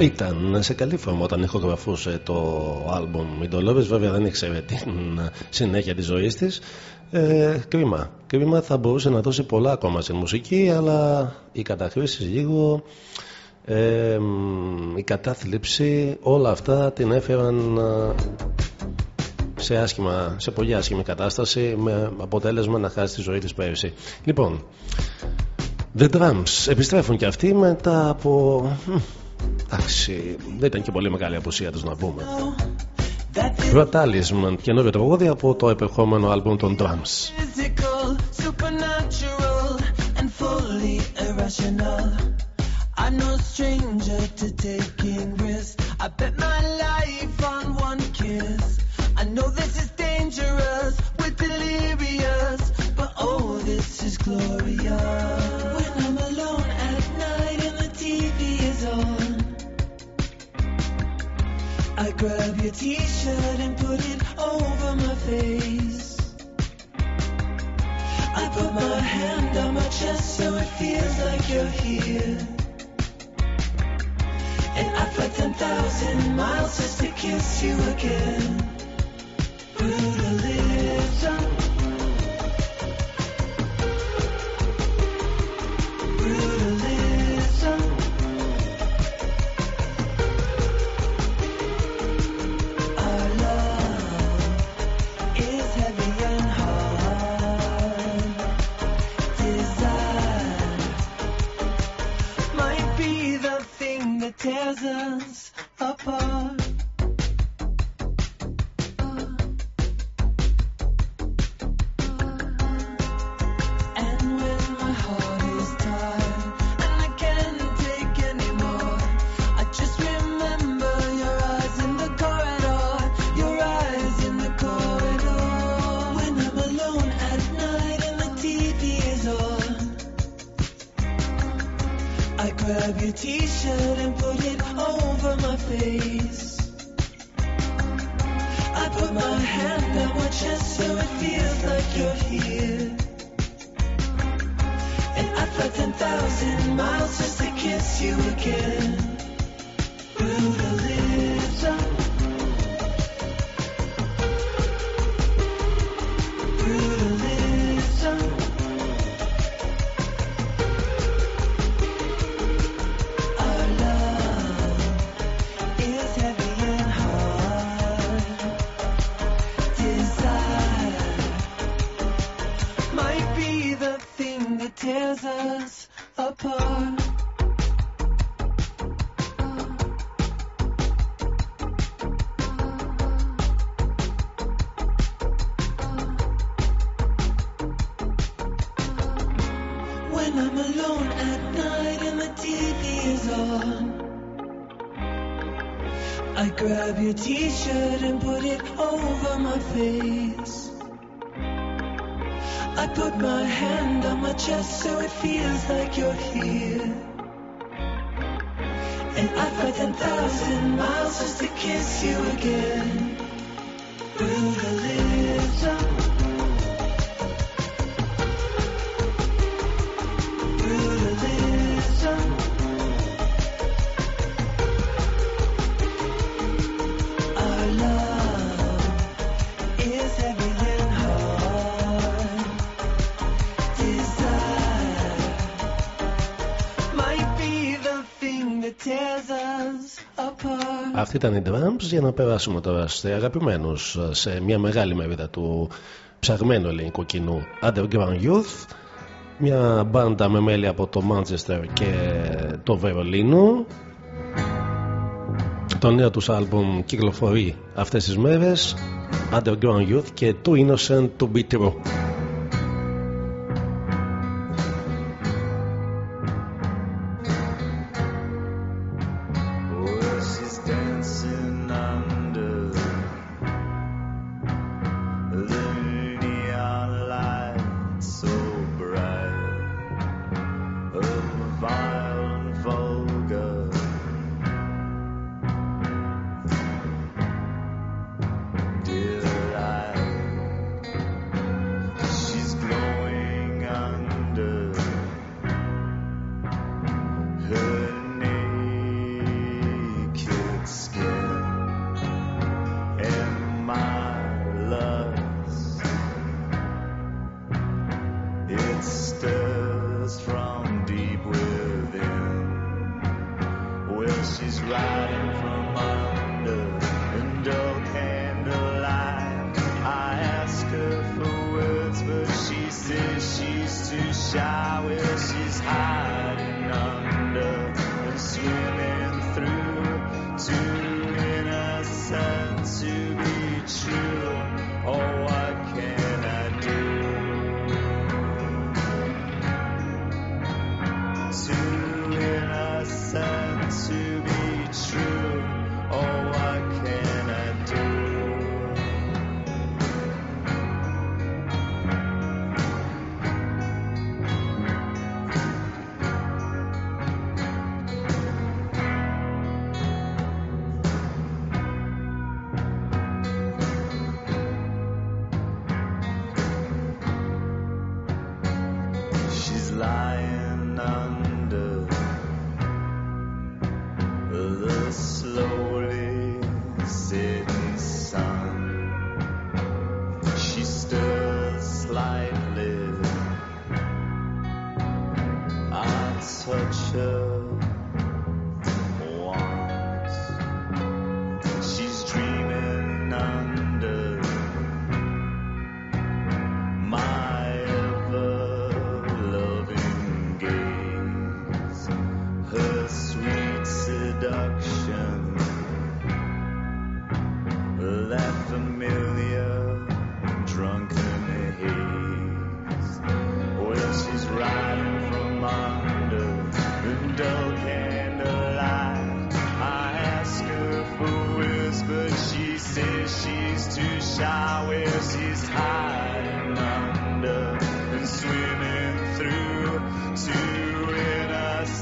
Ήταν σε καλή φόρμα όταν ηχογραφούσε το άλμπομ Μην το Lovers. Βέβαια δεν ήξερε την συνέχεια της ζωής της. Ε, κρίμα. Κρίμα θα μπορούσε να δώσει πολλά ακόμα στην μουσική, αλλά οι καταχρήσεις λίγο, ε, μ, η κατάθλιψη, όλα αυτά την έφεραν ε, σε, άσχημα, σε πολύ άσχημη κατάσταση με αποτέλεσμα να χάσει τη ζωή της πέρυσι. Λοιπόν, The Drums επιστρέφουν και αυτοί μετά από... μ, Εντάξει, δεν ήταν και πολύ μεγάλη απουσία τους να πούμε. Brutalism, καινούριο τραγούδι από το επερχόμενο άλμπουμ των Drums.
physical, supernatural, and fully irrational. I'm no stranger to taking risks. I bet my life on one kiss. I know this is dangerous, we're delirious, but oh, this is glorious. I grab your t-shirt and put it over my face. I put my hand on my chest so it feels like you're here. And I fly 10,000 miles just to kiss you again. Brutalism. That tears us apart. Grab your t-shirt and put it over my face. I put my hand on my chest so it feels like you're here. And I fly 10,000 miles just to kiss you again. put my hand on my chest so it feels like you're here. And I'd fly 10,000 miles just to kiss you again. Through the lips
Αυτή ήταν η Drums. Για να περάσουμε τώρα σε αγαπημένους σε μια μεγάλη μερίδα του ψαγμένου ελληνικού κοινού Underground Youth. Μια μπάντα με μέλη από το Manchester και το Βερολίνο. Το νέο τους άλμπουμ κυκλοφορεί αυτές τις μέρες. Underground Youth και Too Innocent To Be True.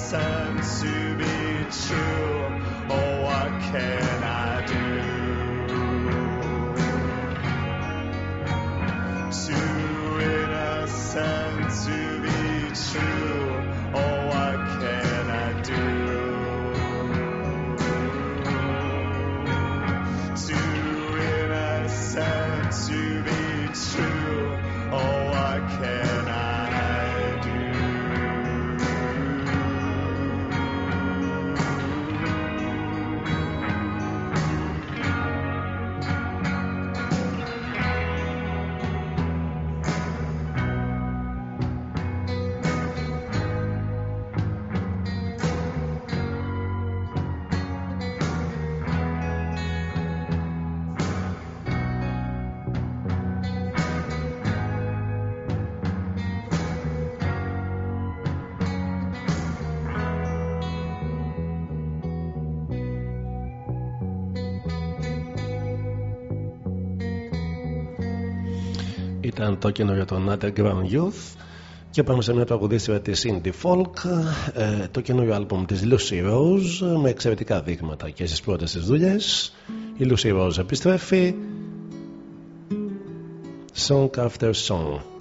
pretend to be true. Oh, I can't.
Ήταν το καινούριο των Underground Youth. Και πάμε σε μια τραγουδίστρια της Indie Folk. Ε, το καινούριο άλμπουμ της Lucy Rose με εξαιρετικά δείγματα και στις πρώτες της δουλειές. Η Lucy Rose επιστρέφει. Song After Song
Song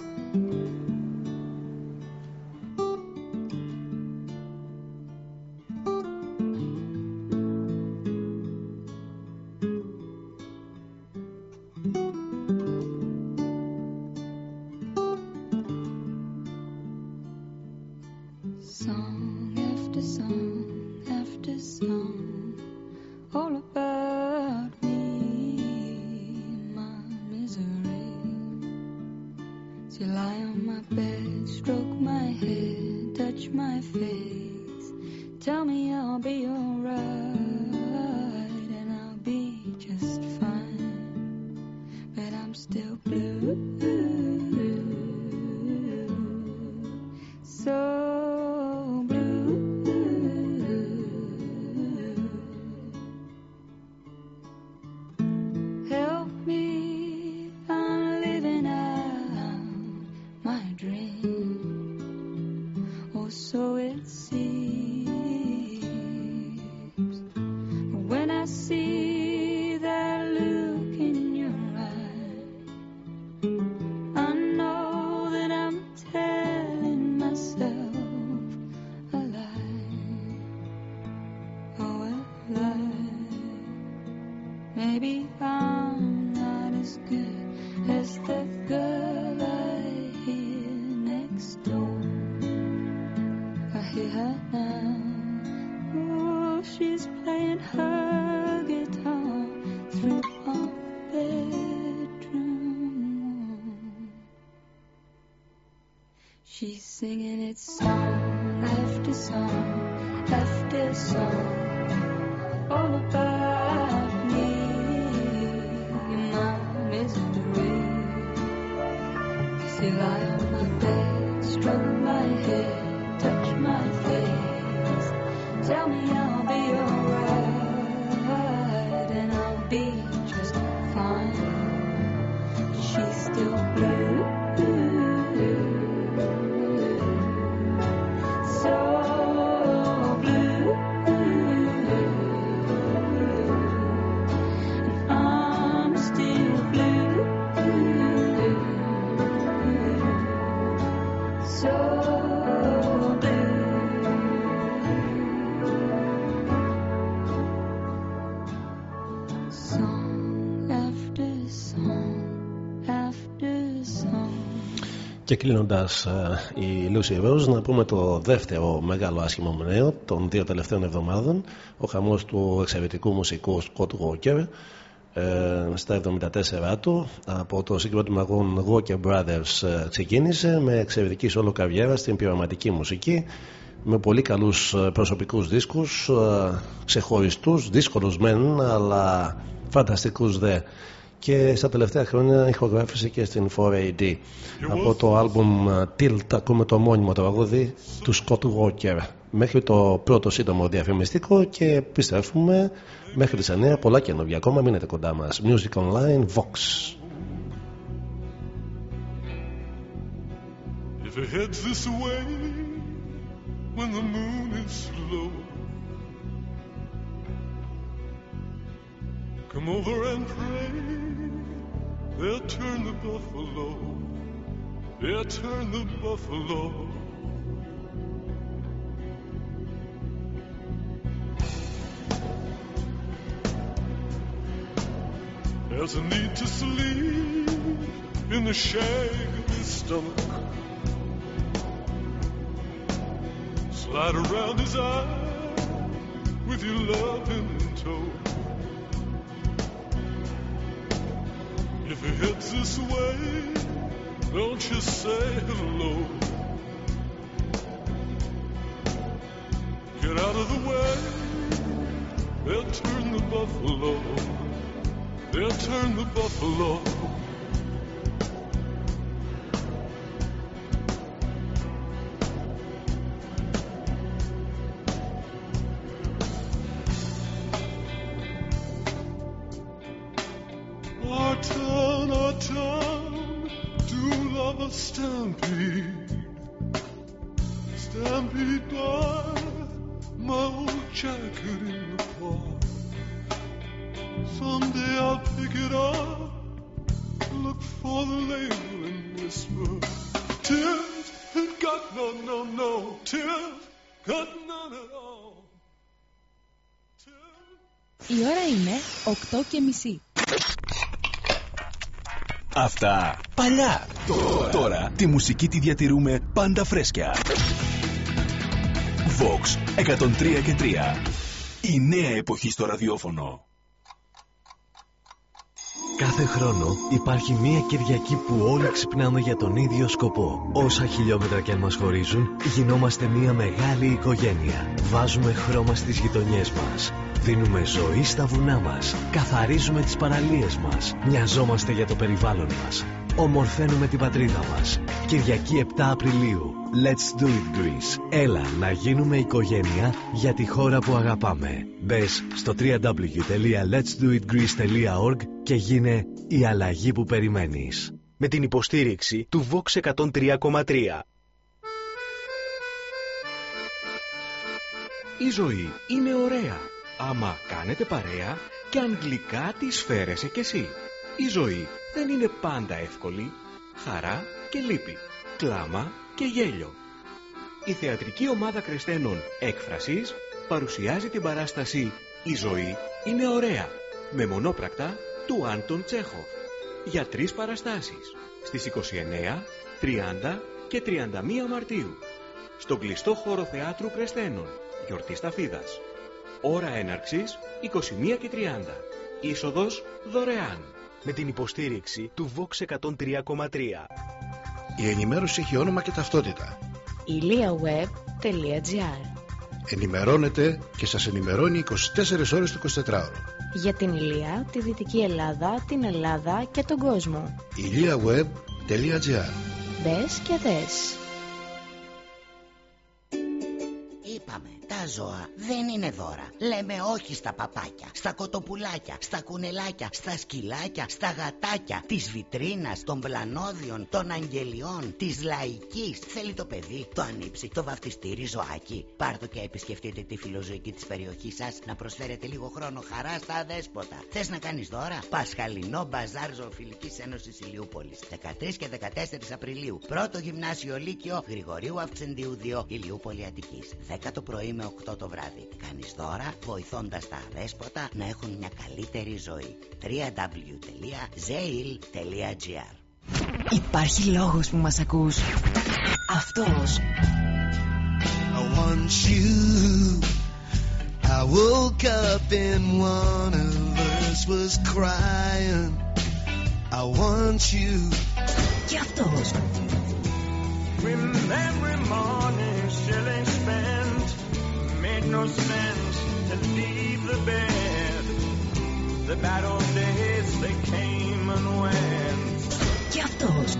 Και κλείνοντας η Lucy Rose, να πούμε το δεύτερο μεγάλο άσχημο νέο των δύο τελευταίων εβδομάδων. Ο χαμός του εξαιρετικού μουσικού Scott Walker ε, στα 74 του από το συγκρότημα αγών Walker Brothers ε, ξεκίνησε με εξαιρετική σόλο καριέρα στην πειραματική μουσική με πολύ καλούς ε, προσωπικούς δίσκους ε, ξεχωριστούς, δύσκολους μεν αλλά φανταστικούς δε και στα τελευταία χρόνια ηχογράφησε και στην 4AD από το άλμπουμ ε, Tilt ακούμε το μόνιμο τραγούδι του Scott Walker. Μέχρι το πρώτο σύντομο διαφημιστικό και επιστρέφουμε μέχρι τις 9 πολλά καινούργια ακόμα μείνετε κοντά μας. Music Online Vox.
If it heads this way when the moon is low, come over and pray. They'll turn the buffalo. They'll turn the buffalo. There's a need to sleep in the shag of his stomach. Slide around his eye with your loving toe. If he heads this way, don't you say hello. Get out of the way, they'll turn the buffalo. They'll turn the buffalo. stampede. Stampede died, my old jacket in the park. Someday I'll pick it up, look for the label and whisper, Tears have got no, no, no, tears got none at all.
Η ώρα είναι 8 και μισή.
Αυτά παλιά. Τώρα, τώρα τη μουσική τη διατηρούμε πάντα φρέσκια. Vox 103 και 3. Η νέα εποχή στο ραδιόφωνο.
Κάθε χρόνο υπάρχει μία Κυριακή που όλοι ξυπνάμε για τον ίδιο σκοπό. Όσα χιλιόμετρα και αν μας χωρίζουν, γινόμαστε μία μεγάλη οικογένεια. Βάζουμε χρώμα στις γειτονιές μας. Δίνουμε ζωή στα βουνά μας. Καθαρίζουμε τις παραλίες μας. Μοιαζόμαστε για το περιβάλλον μας. Ομορφαίνουμε την πατρίδα μας. Κυριακή 7 Απριλίου. Let's do it Greece. Έλα να γίνουμε οικογένεια για τη χώρα που αγαπάμε. Μπες στο www.letsdoitgreece.org και γίνε η αλλαγή που περιμένεις.
Με την υποστήριξη του Vox 103,3. Η ζωή είναι ωραία. Άμα κάνετε παρέα και αν γλυκά τις φέρεσαι κι εσύ. Η ζωή δεν είναι πάντα εύκολη. Χαρά και λύπη. Κλάμα και γέλιο. Η θεατρική ομάδα Κρεστένων Έκφρασης παρουσιάζει την παράσταση «Η ζωή είναι ωραία» με μονόπρακτα του Άντων Τσέχοφ για τρεις παραστάσεις στις 29, 30 και 31 Μαρτίου στον κλειστό χώρο θεάτρου Κρεστένων, γιορτής Σταφίδας. Ώρα έναρξης 21 και 30. Είσοδος δωρεάν. Με την υποστήριξη του Vox 103,3.
Η ενημέρωση έχει όνομα και ταυτότητα.
iliaweb.gr
Ενημερώνετε και σας ενημερώνει 24 ώρες το 24ωρο.
Για την Ηλία, τη Δυτική Ελλάδα, την Ελλάδα και τον κόσμο.
iliaweb.gr
Μπες και δες.
Ζώα δεν είναι δώρα. Λέμε όχι στα παπάκια, στα κοτοπουλάκια, στα κουνελάκια, στα σκυλάκια, στα γατάκια, της βιτρίνας, των βλανόδιων, των αγγελιών, της λαϊκής. Θέλει το παιδί, το ανήψει, το βαφτιστήρι ζωάκι. Πάρτο και επισκεφτείτε τη φιλοζωική της περιοχής σας να προσφέρετε λίγο χρόνο χαρά στα αδέσποτα. Θες να κάνεις δώρα, Πασχαλινό Μπαζάρ Ζωοφιλικής Ένωσης Ηλιούπολης. 13 και 14 Απριλίου. Πρώτο γυμνάσιο Λύκειο Γρηγορίου Αυξεντίου 2 Ηλιούπολη Αττικής. 10 το πρωί με 8 το βράδυ. Κάνεις δώρα βοηθώντας τα αδέσποτα να έχουν μια καλύτερη ζωή. www.zeil.gr
Υπάρχει λόγος που μας ακούς. Αυτός.
I want you. I woke up and one of us was crying. I want you.
Και αυτός.
Remembering mornings chilling spent made
και αυτός.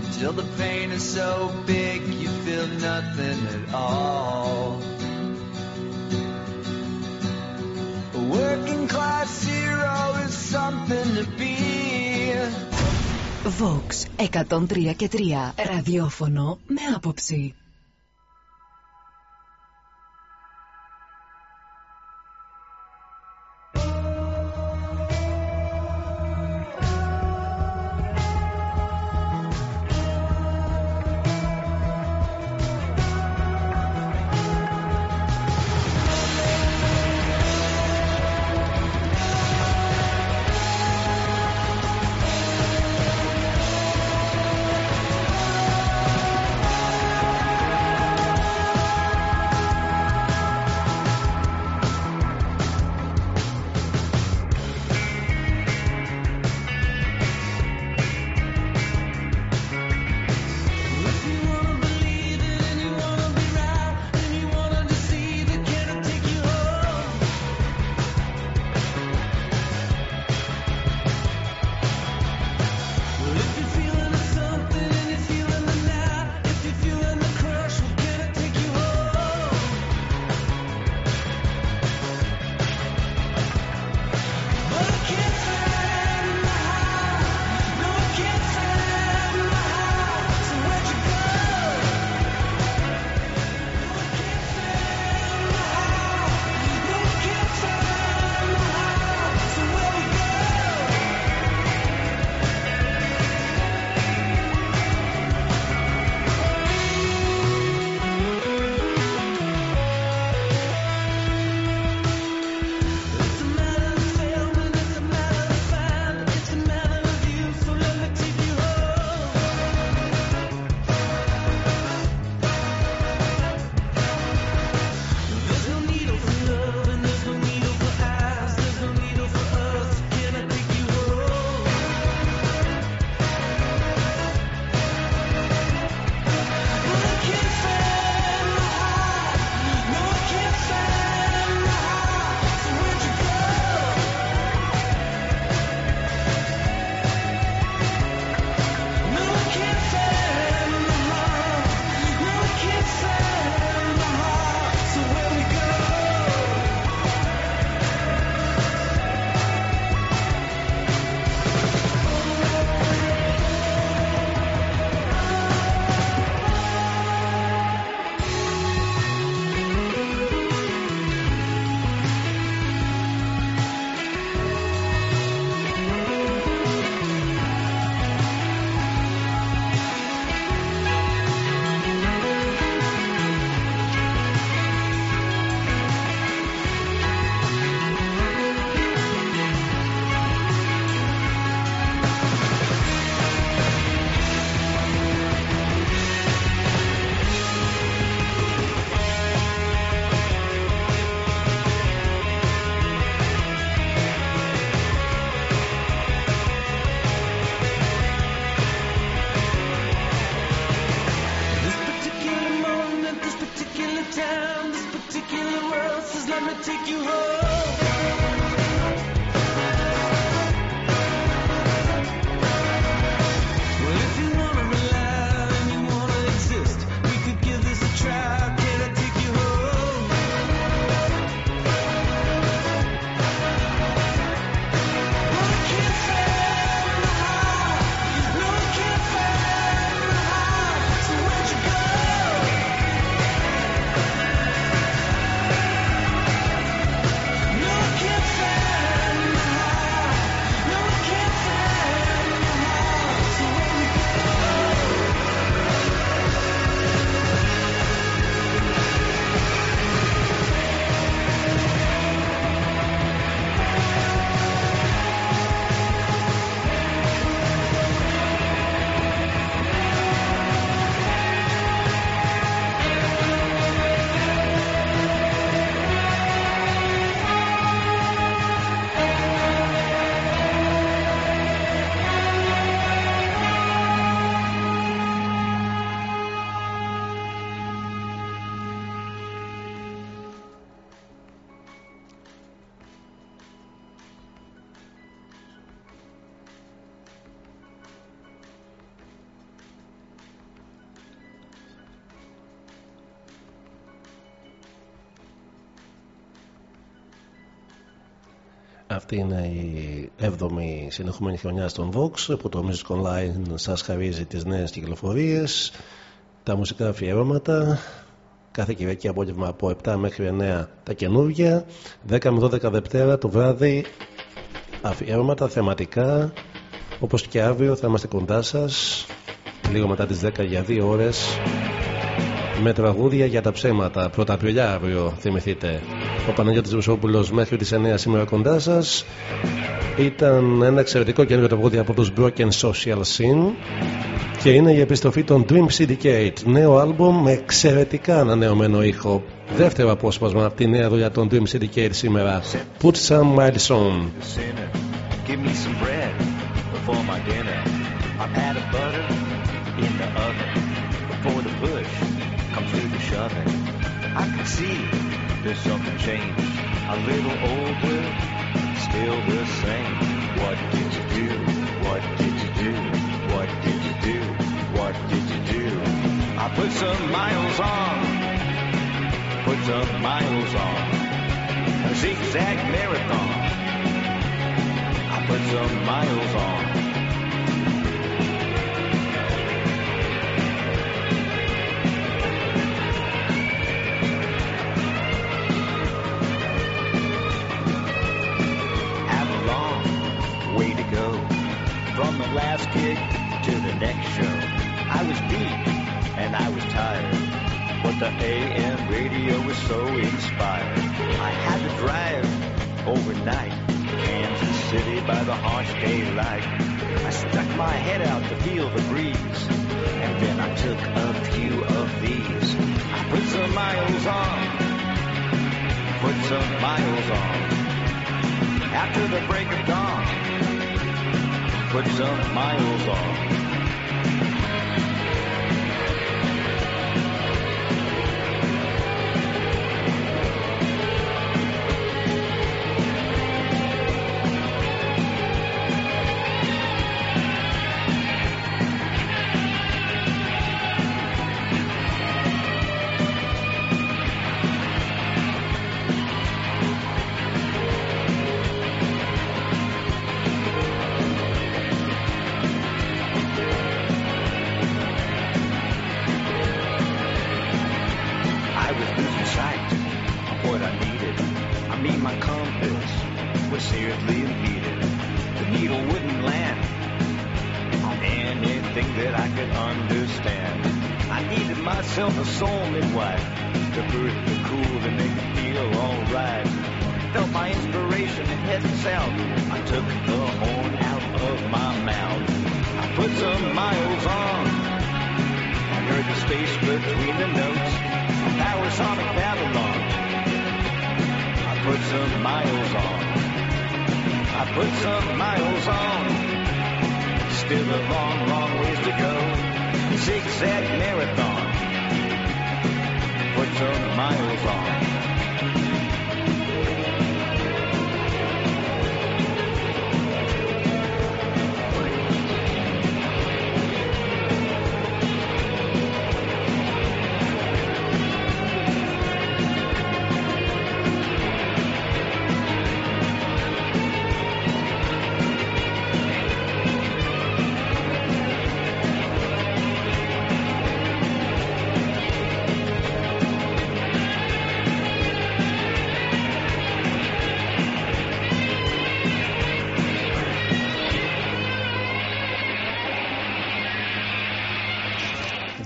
Το
εκατον τρία και τρία. Αραδίφωνο με άποψη.
Αυτή είναι η 7η συνεχόμενη χρονιά στον Vox που το Music Online σας χαρίζει τις νέες κυκλοφορίες τα μουσικά αφιερώματα κάθε Κυριακή απόγευμα από 7 μέχρι 9 τα καινούργια 10 με 12 Δευτέρα το βράδυ αφιέρωματα θεματικά όπως και αύριο θα είμαστε κοντά σας λίγο μετά τις 10 για 2 ώρες με τραγούδια για τα ψέματα. Πρώτα Απριλιά αύριο, θυμηθείτε. Ο Παναγιώτης Βουσόπουλος μέχρι τις 9 σήμερα κοντά σας. Ήταν ένα εξαιρετικό καινούριο τραγούδι από τους Broken Social Scene και είναι η επιστροφή των Dream Syndicate. Νέο άλμπομ με εξαιρετικά ανανεωμένο ήχο. Δεύτερο απόσπασμα από τη νέα δουλειά των Dream Syndicate σήμερα. Put some miles on.
sinner. Give me some bread before my dinner. I've had a butter in the oven before the push comes through the shoving. I can see there's something changed. A little older, still the same. What did you do? What did you do? What did you do? What did you do? I put some miles on. Put some miles on. A zigzag marathon. I put some miles on. Last gig to the next show. I was beat and I was tired, but the AM radio was so inspired. I had to drive overnight, Kansas City by the harsh daylight. I stuck my head out to feel the breeze, and then I took a few of these. I put some miles on, put some miles on. After the break of dawn, put some miles on.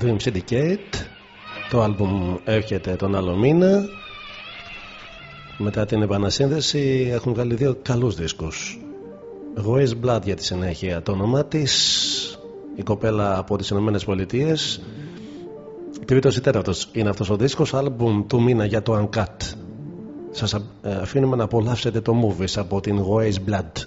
Dream Syndicate το άλμπουμ έρχεται τον άλλο μήνα. Μετά την επανασύνδεση έχουν βγάλει δύο καλούς δίσκους. Rose Blood για τη συνέχεια το όνομά της. Η κοπέλα από τις Ηνωμένες Πολιτείες. Τρίτος ή τέταρτος είναι αυτός ο δίσκος. Άλμπουμ του μήνα για το Uncut. Σας α- ε, αφήνουμε να απολαύσετε το Movies από την Rose Blood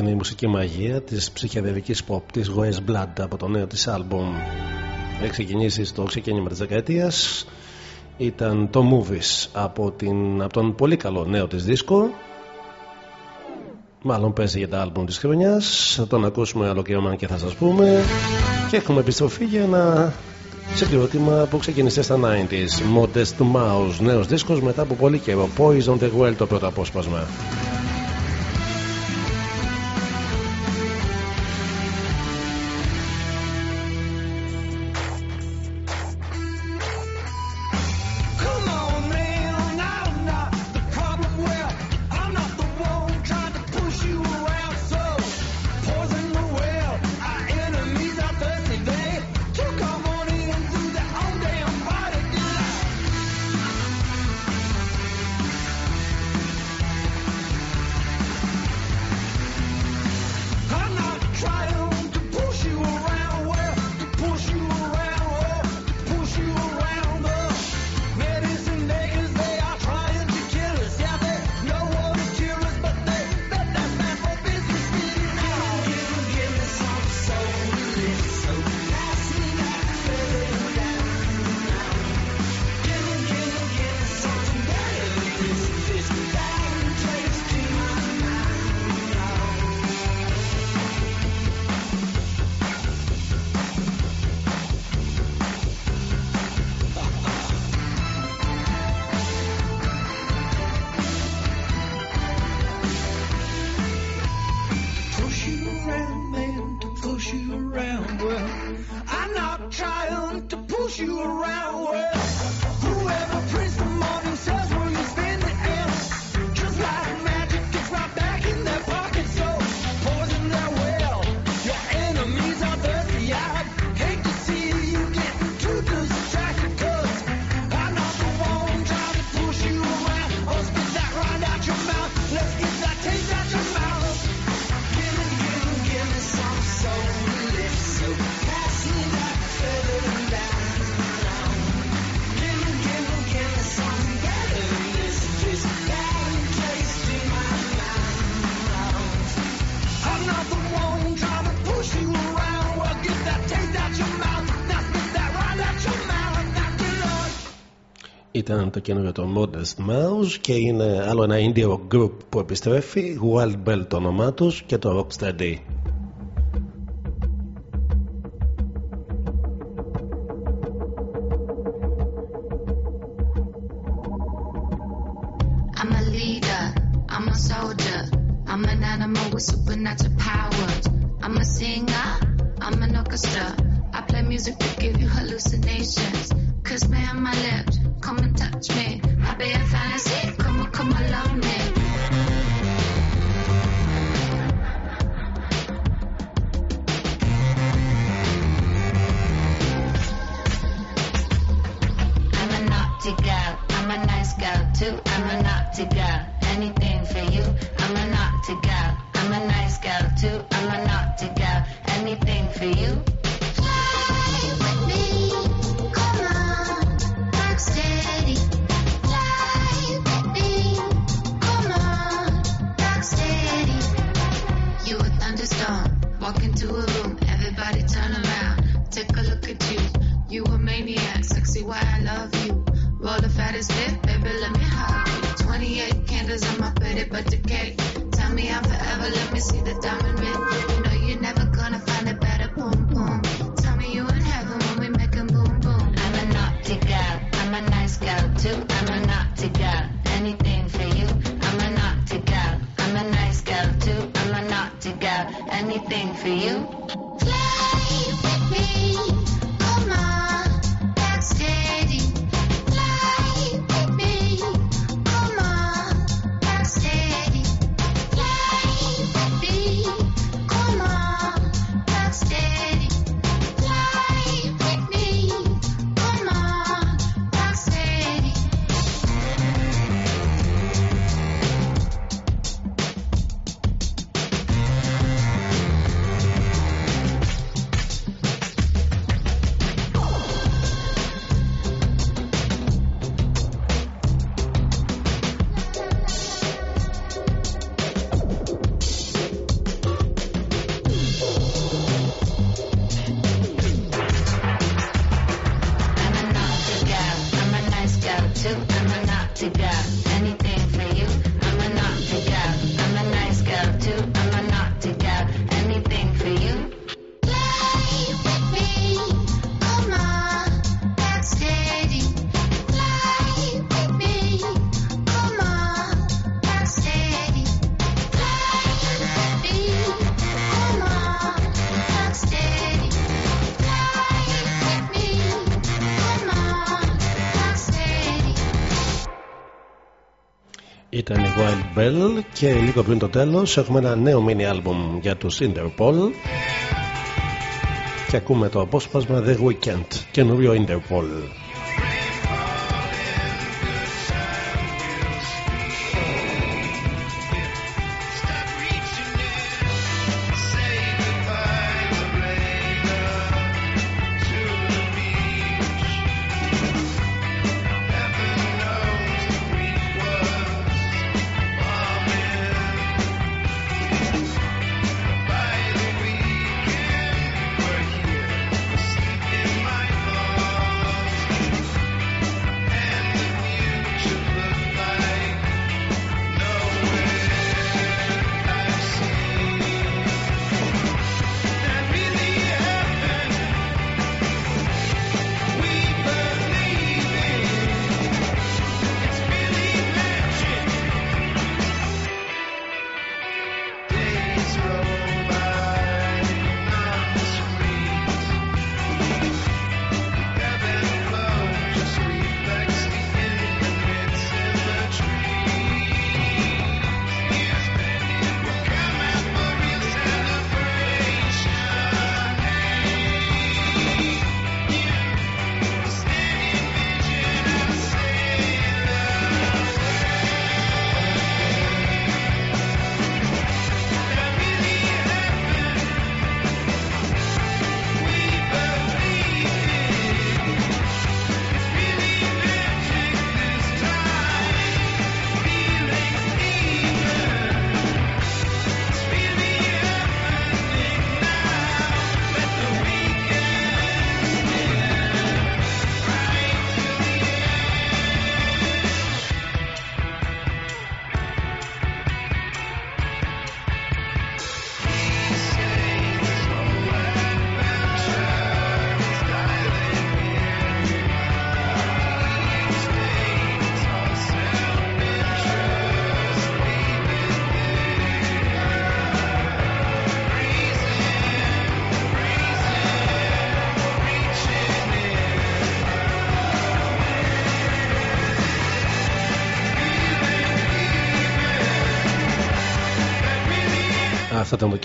Αυτή είναι η μουσική μαγεία της ψυχεδελικής pop της West Blood από το νέο της άλμπουμ. Έχει ξεκινήσει στο ξεκίνημα της δεκαετίας. Ήταν το Movies από, την, από τον πολύ καλό νέο της δίσκο. Μάλλον παίζει για τα άλμπουμ της χρονιάς. Θα τον ακούσουμε ολοκληρωμένα και θα σας πούμε. Και έχουμε επιστροφή για ένα συγκρότημα που ξεκίνησε στα 90s. Modest Mouse, νέος δίσκος μετά από πολύ καιρό. Poison the Well το πρώτο απόσπασμα.
ήταν το καινούριο το Modest Mouse και είναι άλλο ένα indie group που επιστρέφει Wild Bell το όνομά τους και το Rocksteady Και λίγο πριν το τέλος έχουμε ένα νέο mini album για τους Interpol. Και ακούμε το απόσπασμα The Weekend καινούριο Interpol.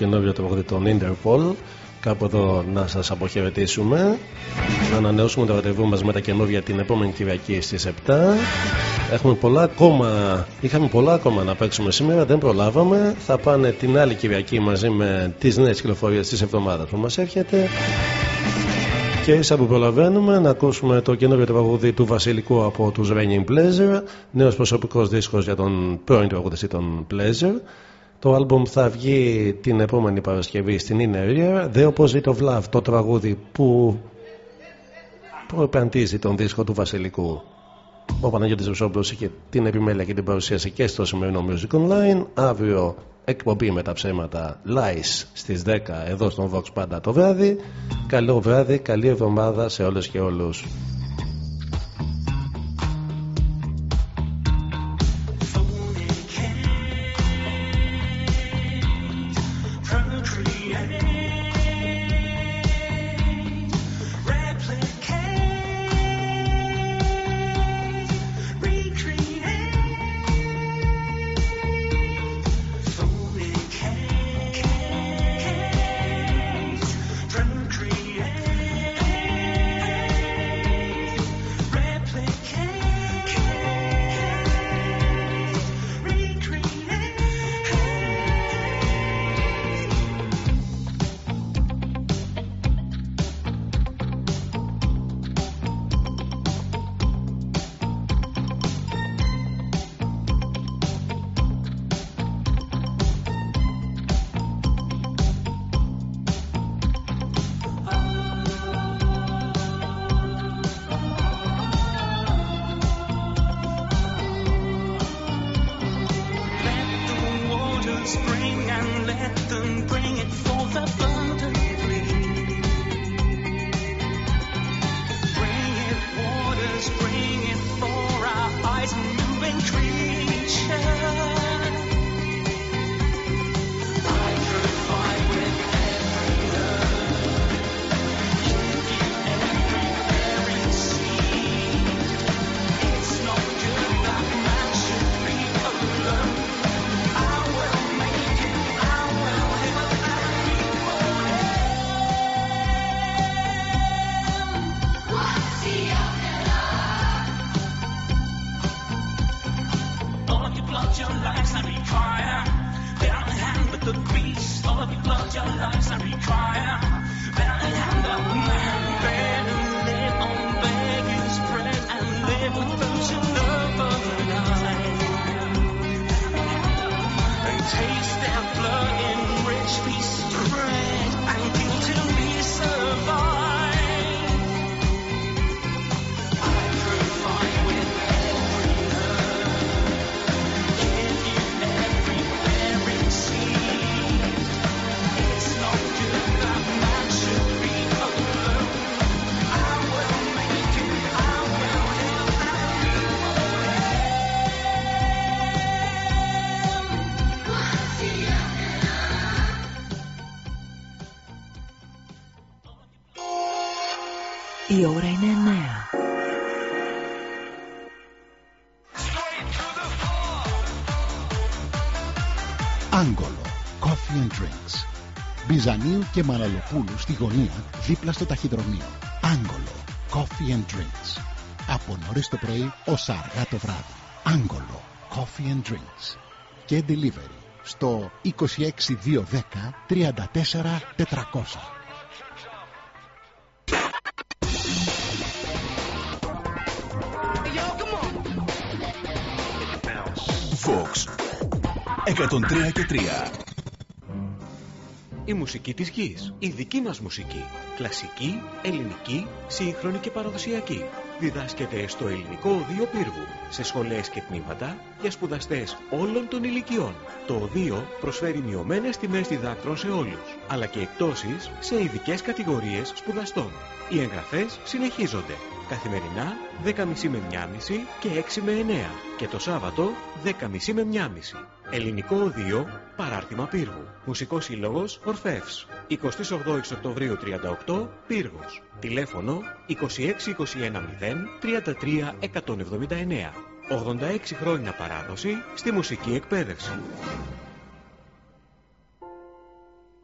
Καινούριο τραγούδι των Interpol. Κάπου εδώ να σας αποχαιρετήσουμε. Να ανανεώσουμε το ραντεβού μας με τα καινούργια την επόμενη Κυριακή στις 7. Έχουμε πολλά ακόμα, είχαμε πολλά ακόμα να παίξουμε σήμερα, δεν προλάβαμε. Θα πάνε την άλλη Κυριακή μαζί με τις νέες κυκλοφορίες της εβδομάδας που μας έρχεται. Και ίσα που προλαβαίνουμε να ακούσουμε το καινούριο τραγούδι του Βασιλικού από τους Raining Pleasure, νέος προσωπικός δίσκος για τον πρώην τραγουδιστή των Pleasure. Το άλμπουμ θα βγει την επόμενη Παρασκευή στην Inner Ear. The Opposite of Love, το τραγούδι που προπαντίζει τον δίσκο του Βασιλικού. Ο Παναγιώτης Βουσόπουλος είχε την επιμέλεια και την παρουσίαση και στο σημερινό Music Online. Αύριο εκπομπή με τα ψέματα Lies στις 10 εδώ στον Vox πάντα το βράδυ. Καλό βράδυ, καλή εβδομάδα σε όλες και όλους.
Και Μαναλοπούλου στη γωνία δίπλα στο ταχυδρομείο. Άγκολο. Coffee and Drinks. Από νωρίς το πρωί ως αργά το βράδυ. Άγκολο. Coffee and Drinks. Και delivery στο 26210 34 400.
Fox 103 και 3
Η μουσική της γης. Η δική μας μουσική. Κλασική, ελληνική, σύγχρονη και παραδοσιακή. Διδάσκεται στο Ελληνικό Οδείο Πύργου, σε σχολές και τμήματα για σπουδαστές όλων των ηλικιών. Το Οδείο προσφέρει μειωμένες τιμές διδάκτρων σε όλους, αλλά και εκπτώσεις σε ειδικές κατηγορίες σπουδαστών. Οι εγγραφές συνεχίζονται. Καθημερινά 10.30 με 1.30 και 6 με 9 και το Σάββατο 10.30 με 1.30. Ελληνικό Οδείο, παράρτημα Πύργου. Μουσικός Σύλλογος Ορφεύς. 28 Οκτωβρίου 38, Πύργος. Τηλέφωνο 26210 33 179. 86 χρόνια παράδοση στη μουσική εκπαίδευση.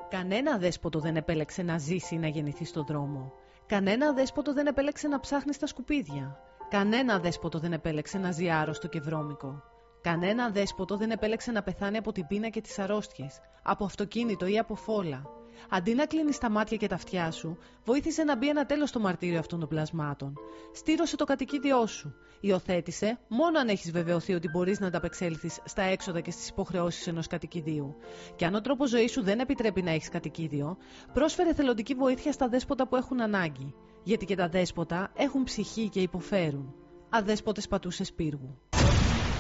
Κανένα δέσποτο δεν επέλεξε να ζήσει ή να γεννηθεί στον δρόμο. Κανένα δέσποτο δεν επέλεξε να ψάχνει στα σκουπίδια. Κανένα δέσποτο δεν επέλεξε να ζει άρρωστο και βρώμικο. Κανένα δέσποτο δεν επέλεξε να πεθάνει από την πείνα και τις αρρώστιες, από αυτοκίνητο ή από φόλα. Αντί να κλείνεις τα μάτια και τα αυτιά σου, βοήθησε να μπει ένα τέλος στο μαρτύριο αυτών των πλασμάτων. Στήρωσε το κατοικίδιό σου. Υιοθέτησε μόνο αν έχεις βεβαιωθεί ότι μπορείς να ανταπεξέλθεις στα έξοδα και στις υποχρεώσεις ενός κατοικιδίου. Και αν ο τρόπος ζωής σου δεν επιτρέπει να έχεις κατοικίδιο, πρόσφερε θελοντική βοήθεια στα δέσποτα που έχουν ανάγκη. Γιατί και τα δέσποτα έχουν ψυχή και υποφέρουν. Αδέσποτες πατούσες πύργου.